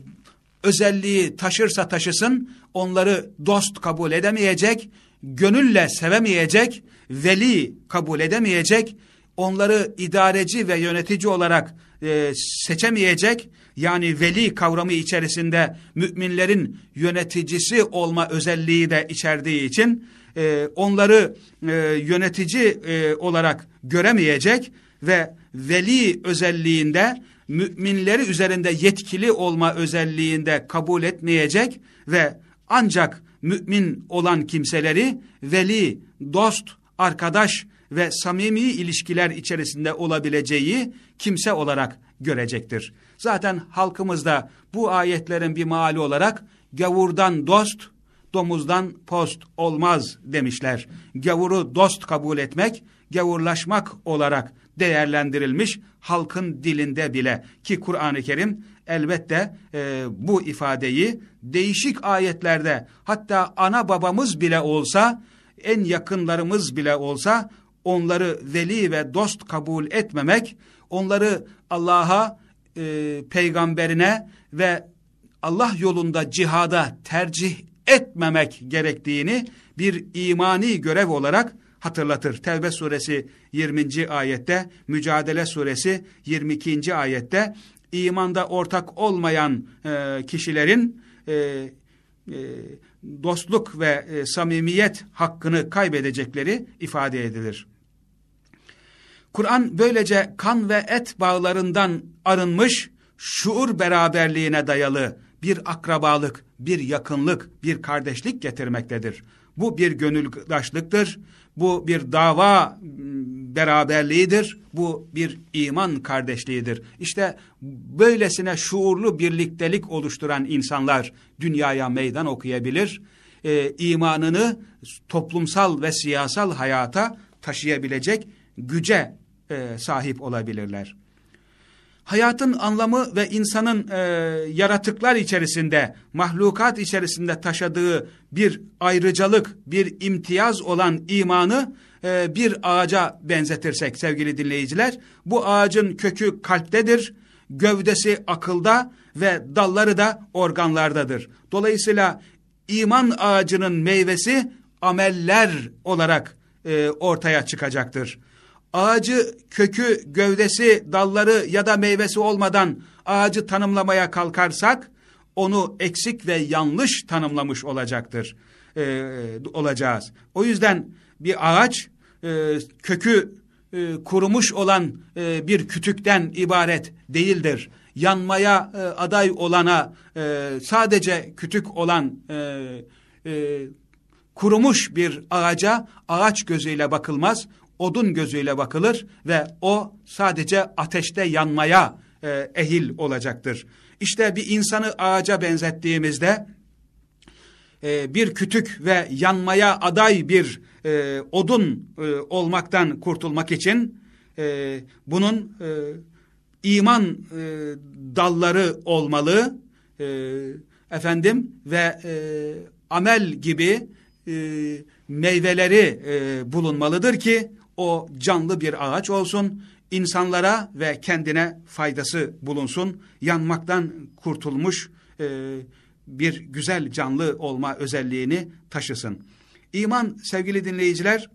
özelliği taşırsa taşısın, onları dost kabul edemeyecek, gönülle sevemeyecek, veli kabul edemeyecek, onları idareci ve yönetici olarak e, seçemeyecek, yani veli kavramı içerisinde müminlerin yöneticisi olma özelliği de içerdiği için e, onları e, yönetici e, olarak göremeyecek ve veli özelliğinde müminleri üzerinde yetkili olma özelliğinde kabul etmeyecek ve ancak mümin olan kimseleri veli, dost, arkadaş ve samimi ilişkiler içerisinde olabileceği kimse olarak görecektir. Zaten halkımızda bu ayetlerin bir mali olarak gavurdan dost, domuzdan post olmaz demişler. Gavuru dost kabul etmek, gavurlaşmak olarak değerlendirilmiş halkın dilinde bile ki Kur'an-ı Kerim elbette e, bu ifadeyi değişik ayetlerde hatta ana babamız bile olsa en yakınlarımız bile olsa onları veli ve dost kabul etmemek, onları Allah'a, e, peygamberine ve Allah yolunda cihada tercih etmemek gerektiğini bir imani görev olarak hatırlatır. Tevbe suresi 20. ayette, Mücadele suresi 22. ayette imanda ortak olmayan e, kişilerin e, e, dostluk ve e, samimiyet hakkını kaybedecekleri ifade edilir. Kur'an böylece kan ve et bağlarından arınmış, şuur beraberliğine dayalı bir akrabalık, bir yakınlık, bir kardeşlik getirmektedir. Bu bir gönüldaşlıktır, bu bir dava beraberliğidir, bu bir iman kardeşliğidir. İşte böylesine şuurlu birliktelik oluşturan insanlar dünyaya meydan okuyabilir, e, imanını toplumsal ve siyasal hayata taşıyabilecek güce e, sahip olabilirler. Hayatın anlamı ve insanın e, yaratıklar içerisinde, mahlukat içerisinde taşıdığı bir ayrıcalık, bir imtiyaz olan imanı e, bir ağaca benzetirsek sevgili dinleyiciler, bu ağacın kökü kalptedir, gövdesi akılda ve dalları da organlardadır. Dolayısıyla iman ağacının meyvesi ameller olarak e, ortaya çıkacaktır ağacı kökü, gövdesi, dalları ya da meyvesi olmadan ağacı tanımlamaya kalkarsak onu eksik ve yanlış tanımlamış olacaktır. E, olacağız. O yüzden bir ağaç e, kökü e, kurumuş olan e, bir kütükten ibaret değildir. Yanmaya e, aday olana e, sadece kütük olan e, e, kurumuş bir ağaca ağaç gözüyle bakılmaz odun gözüyle bakılır ve o sadece ateşte yanmaya e, ehil olacaktır. İşte bir insanı ağaca benzettiğimizde e, bir kütük ve yanmaya aday bir e, odun e, olmaktan kurtulmak için e, bunun e, iman e, dalları olmalı e, efendim ve e, amel gibi e, meyveleri e, bulunmalıdır ki o canlı bir ağaç olsun, insanlara ve kendine faydası bulunsun, yanmaktan kurtulmuş e, bir güzel canlı olma özelliğini taşısın. İman sevgili dinleyiciler,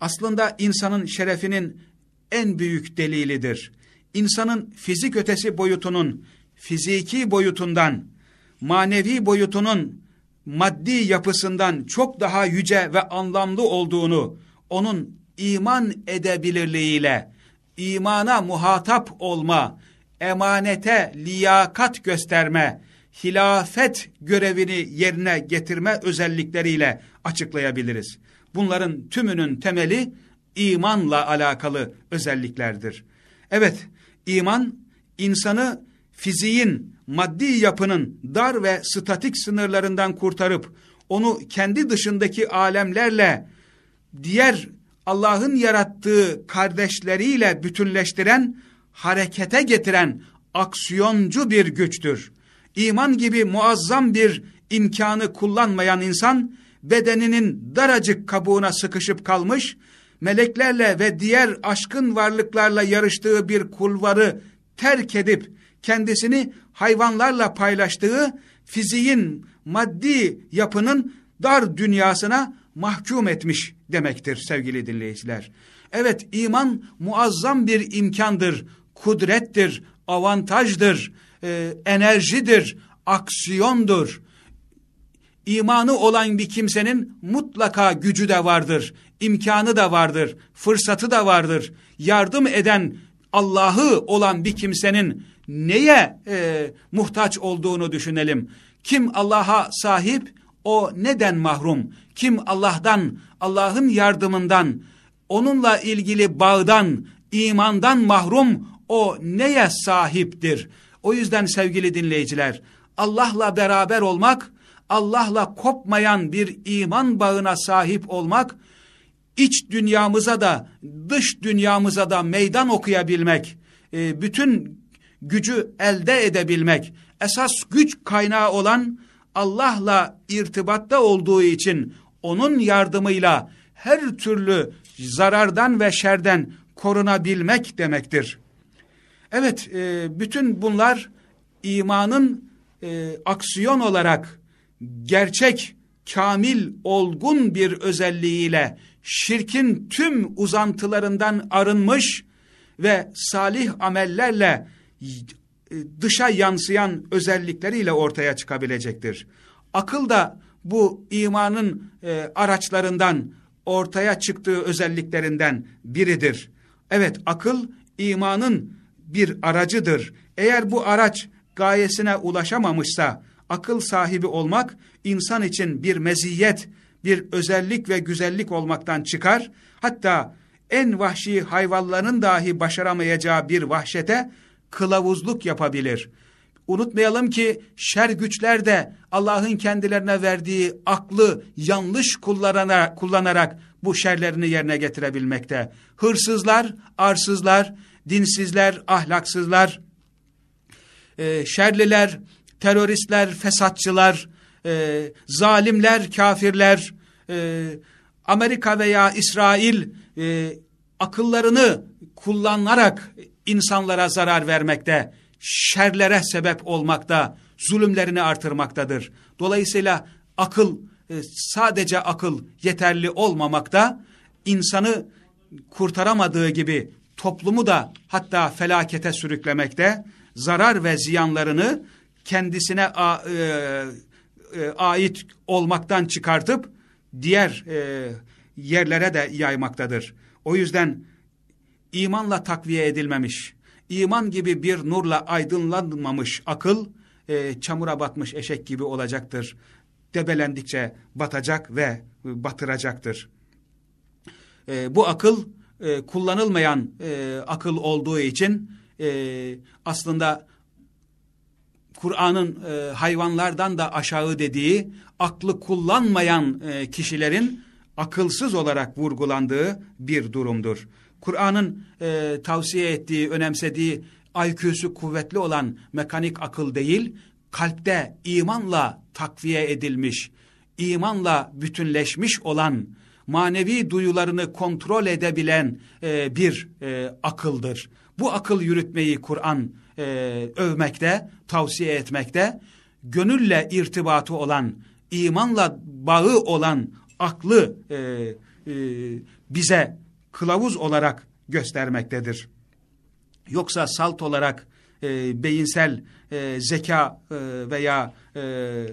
aslında insanın şerefinin en büyük delilidir. İnsanın fizik ötesi boyutunun, fiziki boyutundan, manevi boyutunun maddi yapısından çok daha yüce ve anlamlı olduğunu onun iman edebilirliğiyle, imana muhatap olma, emanete liyakat gösterme, hilafet görevini yerine getirme özellikleriyle açıklayabiliriz. Bunların tümünün temeli imanla alakalı özelliklerdir. Evet, iman insanı fiziğin, maddi yapının dar ve statik sınırlarından kurtarıp onu kendi dışındaki alemlerle diğer Allah'ın yarattığı kardeşleriyle bütünleştiren, harekete getiren aksiyoncu bir güçtür. İman gibi muazzam bir imkanı kullanmayan insan, bedeninin daracık kabuğuna sıkışıp kalmış, meleklerle ve diğer aşkın varlıklarla yarıştığı bir kulvarı terk edip, kendisini hayvanlarla paylaştığı fiziğin, maddi yapının dar dünyasına mahkum etmiş demektir sevgili dinleyiciler. Evet iman muazzam bir imkandır, kudrettir, avantajdır, e, enerjidir, aksiyondur. İmanı olan bir kimsenin mutlaka gücü de vardır, imkanı da vardır, fırsatı da vardır. Yardım eden Allah'ı olan bir kimsenin neye e, muhtaç olduğunu düşünelim. Kim Allah'a sahip, o neden mahrum? Kim Allah'tan, Allah'ın yardımından, onunla ilgili bağdan, imandan mahrum, o neye sahiptir? O yüzden sevgili dinleyiciler, Allah'la beraber olmak, Allah'la kopmayan bir iman bağına sahip olmak, iç dünyamıza da dış dünyamıza da meydan okuyabilmek, e, bütün gücü elde edebilmek, esas güç kaynağı olan Allah'la irtibatta olduğu için onun yardımıyla her türlü zarardan ve şerden korunabilmek demektir. Evet, e, bütün bunlar imanın e, aksiyon olarak gerçek, kamil, olgun bir özelliğiyle şirkin tüm uzantılarından arınmış ve salih amellerle dışa yansıyan özellikleriyle ortaya çıkabilecektir. Akıl da bu imanın e, araçlarından ortaya çıktığı özelliklerinden biridir. Evet akıl imanın bir aracıdır. Eğer bu araç gayesine ulaşamamışsa akıl sahibi olmak insan için bir meziyet, bir özellik ve güzellik olmaktan çıkar. Hatta en vahşi hayvanların dahi başaramayacağı bir vahşete kılavuzluk yapabilir. Unutmayalım ki şer güçler de Allah'ın kendilerine verdiği aklı yanlış kullanarak, bu şerlerini yerine getirebilmekte. Hırsızlar, arsızlar, dinsizler, ahlaksızlar, e, şerliler, teröristler, fesatçılar, e, zalimler, kafirler, e, Amerika veya İsrail akıllarını kullanarak insanlara zarar vermekte, şerlere sebep olmakta, zulümlerini artırmaktadır. Dolayısıyla akıl, e, sadece akıl yeterli olmamakta, insanı kurtaramadığı gibi toplumu da hatta felakete sürüklemekte, zarar ve ziyanlarını kendisine e, e, ait olmaktan çıkartıp diğer yerlere de yaymaktadır. O yüzden imanla takviye edilmemiş, iman gibi bir nurla aydınlanmamış akıl, e, çamura batmış eşek gibi olacaktır. Debelendikçe batacak ve batıracaktır. E, bu akıl e, kullanılmayan e, akıl olduğu için e, aslında Kur'an'ın e, hayvanlardan da aşağı dediği aklı kullanmayan e, kişilerin akılsız olarak vurgulandığı bir durumdur. Kur'an'ın e, tavsiye ettiği, önemsediği IQ'su kuvvetli olan mekanik akıl değil, kalpte imanla takviye edilmiş, imanla bütünleşmiş olan, manevi duyularını kontrol edebilen e, bir e, akıldır. Bu akıl yürütmeyi Kur'an e, övmekte, tavsiye etmekte, gönülle irtibatı olan, imanla bağı olan aklı e, e, bize kılavuz olarak göstermektedir. Yoksa salt olarak e, beyinsel e, zeka e, veya e,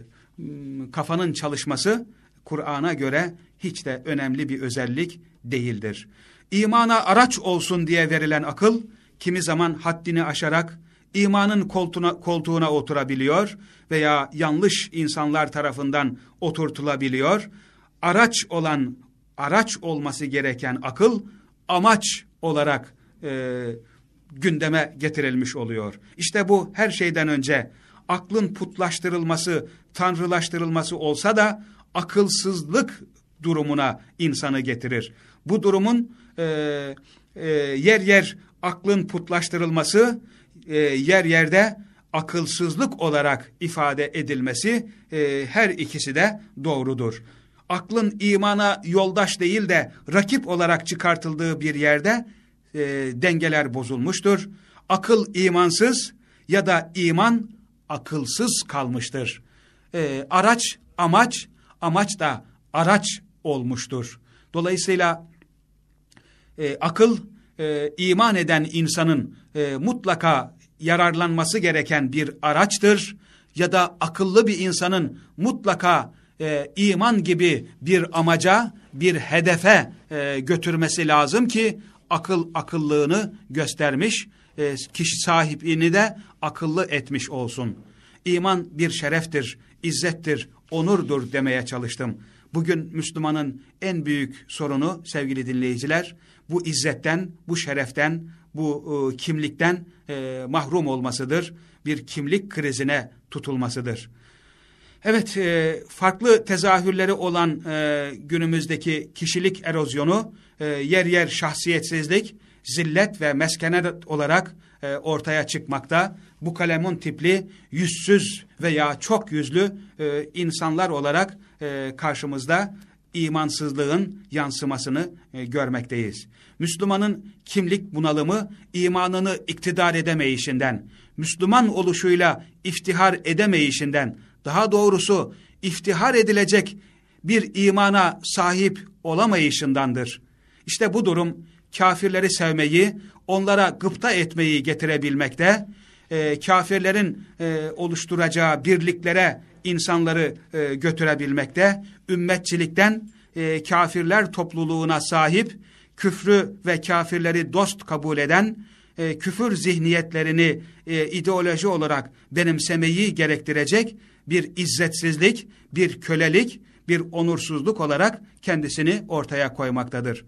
kafanın çalışması Kur'an'a göre hiç de önemli bir özellik değildir. İmana araç olsun diye verilen akıl, kimi zaman haddini aşarak imanın koltuğuna, koltuğuna oturabiliyor veya yanlış insanlar tarafından oturtulabiliyor. Araç olan, araç olması gereken akıl amaç olarak e, gündeme getirilmiş oluyor. İşte bu her şeyden önce aklın putlaştırılması, tanrılaştırılması olsa da akılsızlık durumuna insanı getirir. Bu durumun e, e, yer yer aklın putlaştırılması, e, yer yerde akılsızlık olarak ifade edilmesi e, her ikisi de doğrudur. Aklın imana yoldaş değil de rakip olarak çıkartıldığı bir yerde e, dengeler bozulmuştur. Akıl imansız ya da iman akılsız kalmıştır. E, araç, amaç, amaç da araç olmuştur. Dolayısıyla e, akıl e, iman eden insanın e, mutlaka yararlanması gereken bir araçtır ya da akıllı bir insanın mutlaka e, iman gibi bir amaca, bir hedefe e, götürmesi lazım ki akıl akıllığını göstermiş, e, kişi sahibini de akıllı etmiş olsun. İman bir şereftir, izzettir, onurdur demeye çalıştım. Bugün Müslümanın en büyük sorunu sevgili dinleyiciler bu izzetten, bu şereften, bu e, kimlikten e, mahrum olmasıdır. Bir kimlik krizine tutulmasıdır. Evet, e, farklı tezahürleri olan e, günümüzdeki kişilik erozyonu, e, yer yer şahsiyetsizlik, zillet ve meskenet olarak ortaya çıkmakta. Bu kalemun tipli, yüzsüz veya çok yüzlü insanlar olarak karşımızda imansızlığın yansımasını görmekteyiz. Müslümanın kimlik bunalımı imanını iktidar edemeyişinden, Müslüman oluşuyla iftihar edemeyişinden, daha doğrusu iftihar edilecek bir imana sahip olamayışındandır. İşte bu durum kafirleri sevmeyi, onlara gıpta etmeyi getirebilmekte, e, kafirlerin e, oluşturacağı birliklere insanları e, götürebilmekte, ümmetçilikten e, kafirler topluluğuna sahip, küfrü ve kafirleri dost kabul eden, e, küfür zihniyetlerini e, ideoloji olarak benimsemeyi gerektirecek bir izzetsizlik, bir kölelik, bir onursuzluk olarak kendisini ortaya koymaktadır.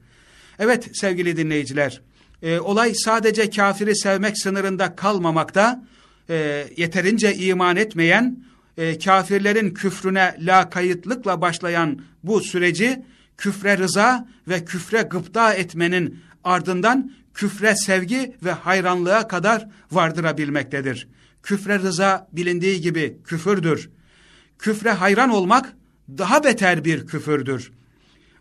Evet sevgili dinleyiciler, e, olay sadece kafiri sevmek sınırında kalmamakta, e, yeterince iman etmeyen, e, kafirlerin küfrüne lakayıtlıkla başlayan bu süreci, küfre rıza ve küfre gıpta etmenin ardından küfre sevgi ve hayranlığa kadar vardırabilmektedir. Küfre rıza bilindiği gibi küfürdür. Küfre hayran olmak daha beter bir küfürdür.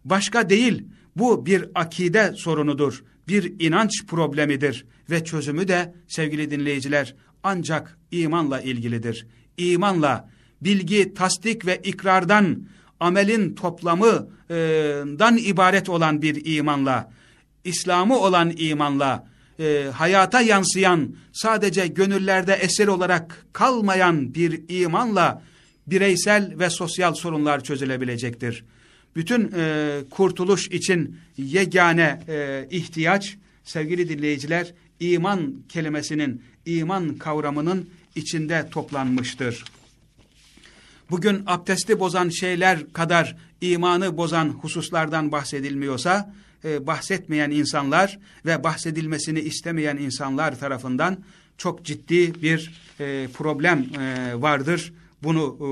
Başka değil, bu bir akide sorunudur, bir inanç problemidir ve çözümü de sevgili dinleyiciler ancak imanla ilgilidir. İmanla, bilgi, tasdik ve ikrardan, amelin toplamından ibaret olan bir imanla, İslam'ı olan imanla, e, hayata yansıyan, sadece gönüllerde eser olarak kalmayan bir imanla bireysel ve sosyal sorunlar çözülebilecektir. Bütün e, kurtuluş için yegane e, ihtiyaç sevgili dinleyiciler iman kelimesinin, iman kavramının içinde toplanmıştır. Bugün abdesti bozan şeyler kadar imanı bozan hususlardan bahsedilmiyorsa, e, bahsetmeyen insanlar ve bahsedilmesini istemeyen insanlar tarafından çok ciddi bir e, problem e, vardır. Bunu e,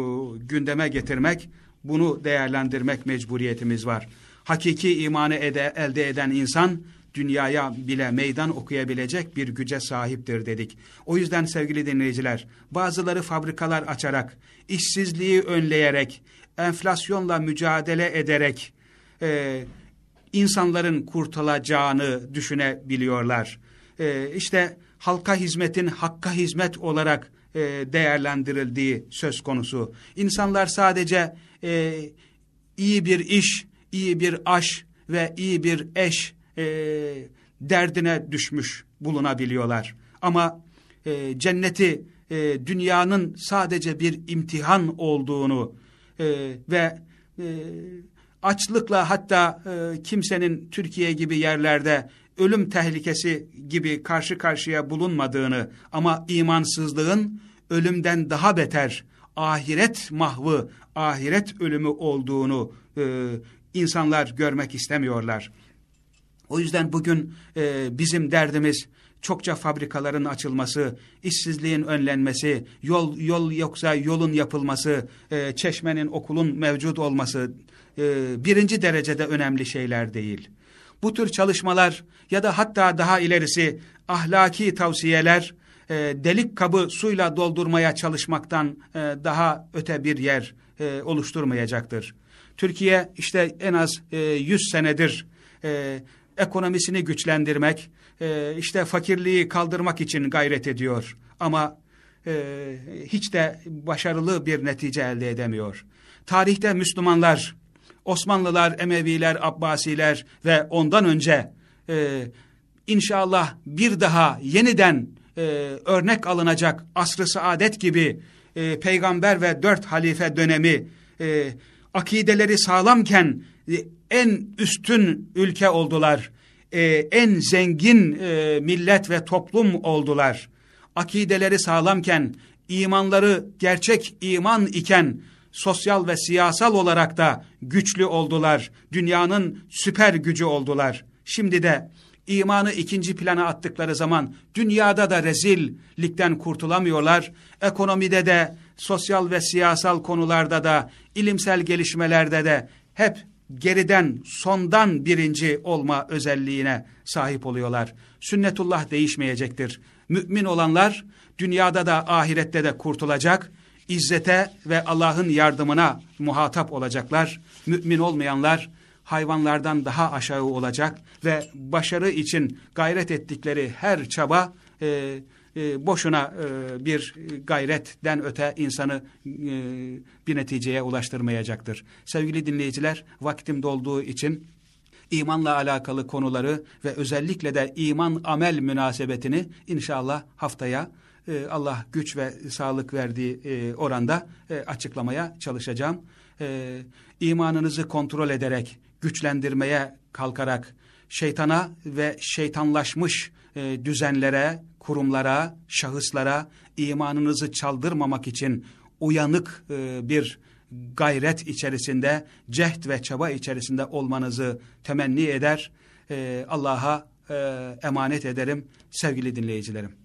gündeme getirmek, bunu değerlendirmek mecburiyetimiz var. Hakiki imanı ede, elde eden insan, dünyaya bile meydan okuyabilecek bir güce sahiptir dedik. O yüzden sevgili dinleyiciler, bazıları fabrikalar açarak, işsizliği önleyerek, enflasyonla mücadele ederek, e, insanların kurtulacağını düşünebiliyorlar. E, işte halka hizmetin hakka hizmet olarak e, değerlendirildiği söz konusu. İnsanlar sadece e, iyi bir iş, iyi bir aş ve iyi bir eş e, derdine düşmüş bulunabiliyorlar. Ama e, cenneti e, dünyanın sadece bir imtihan olduğunu e, ve e, açlıkla hatta e, kimsenin Türkiye gibi yerlerde ölüm tehlikesi gibi karşı karşıya bulunmadığını ama imansızlığın ölümden daha beter ahiret mahvı, ahiret ölümü olduğunu e, insanlar görmek istemiyorlar. O yüzden bugün e, bizim derdimiz çokça fabrikaların açılması, işsizliğin önlenmesi, yol yol yoksa yolun yapılması, e, çeşmenin okulun mevcut olması e, birinci derecede önemli şeyler değil. Bu tür çalışmalar ya da hatta daha ilerisi ahlaki tavsiyeler e, delik kabı suyla doldurmaya çalışmaktan e, daha öte bir yer e, oluşturmayacaktır. Türkiye işte en az e, 100 senedir e, ekonomisini güçlendirmek, e, işte fakirliği kaldırmak için gayret ediyor. Ama e, hiç de başarılı bir netice elde edemiyor. Tarihte Müslümanlar, Osmanlılar, Emeviler, Abbasiler ve ondan önce e, inşallah bir daha yeniden e, örnek alınacak asr-ı saadet gibi e, peygamber ve dört halife dönemi e, akideleri sağlamken e, en üstün ülke oldular. E, en zengin e, millet ve toplum oldular. Akideleri sağlamken, imanları gerçek iman iken, sosyal ve siyasal olarak da güçlü oldular. Dünyanın süper gücü oldular. Şimdi de imanı ikinci plana attıkları zaman dünyada da rezillikten kurtulamıyorlar. Ekonomide de, sosyal ve siyasal konularda da, ilimsel gelişmelerde de hep geriden, sondan birinci olma özelliğine sahip oluyorlar. Sünnetullah değişmeyecektir. Mümin olanlar dünyada da ahirette de kurtulacak. İzzete ve Allah'ın yardımına muhatap olacaklar. Mümin olmayanlar hayvanlardan daha aşağı olacak ve başarı için gayret ettikleri her çaba e, e, boşuna e, bir gayretten öte insanı e, bir neticeye ulaştırmayacaktır. Sevgili dinleyiciler vaktim dolduğu için imanla alakalı konuları ve özellikle de iman amel münasebetini inşallah haftaya e, Allah güç ve sağlık verdiği e, oranda e, açıklamaya çalışacağım. E, imanınızı kontrol ederek, güçlendirmeye kalkarak, şeytana ve şeytanlaşmış e, düzenlere, kurumlara, şahıslara imanınızı çaldırmamak için uyanık e, bir gayret içerisinde, cehd ve çaba içerisinde olmanızı temenni eder. E, Allah'a e, emanet ederim sevgili dinleyicilerim.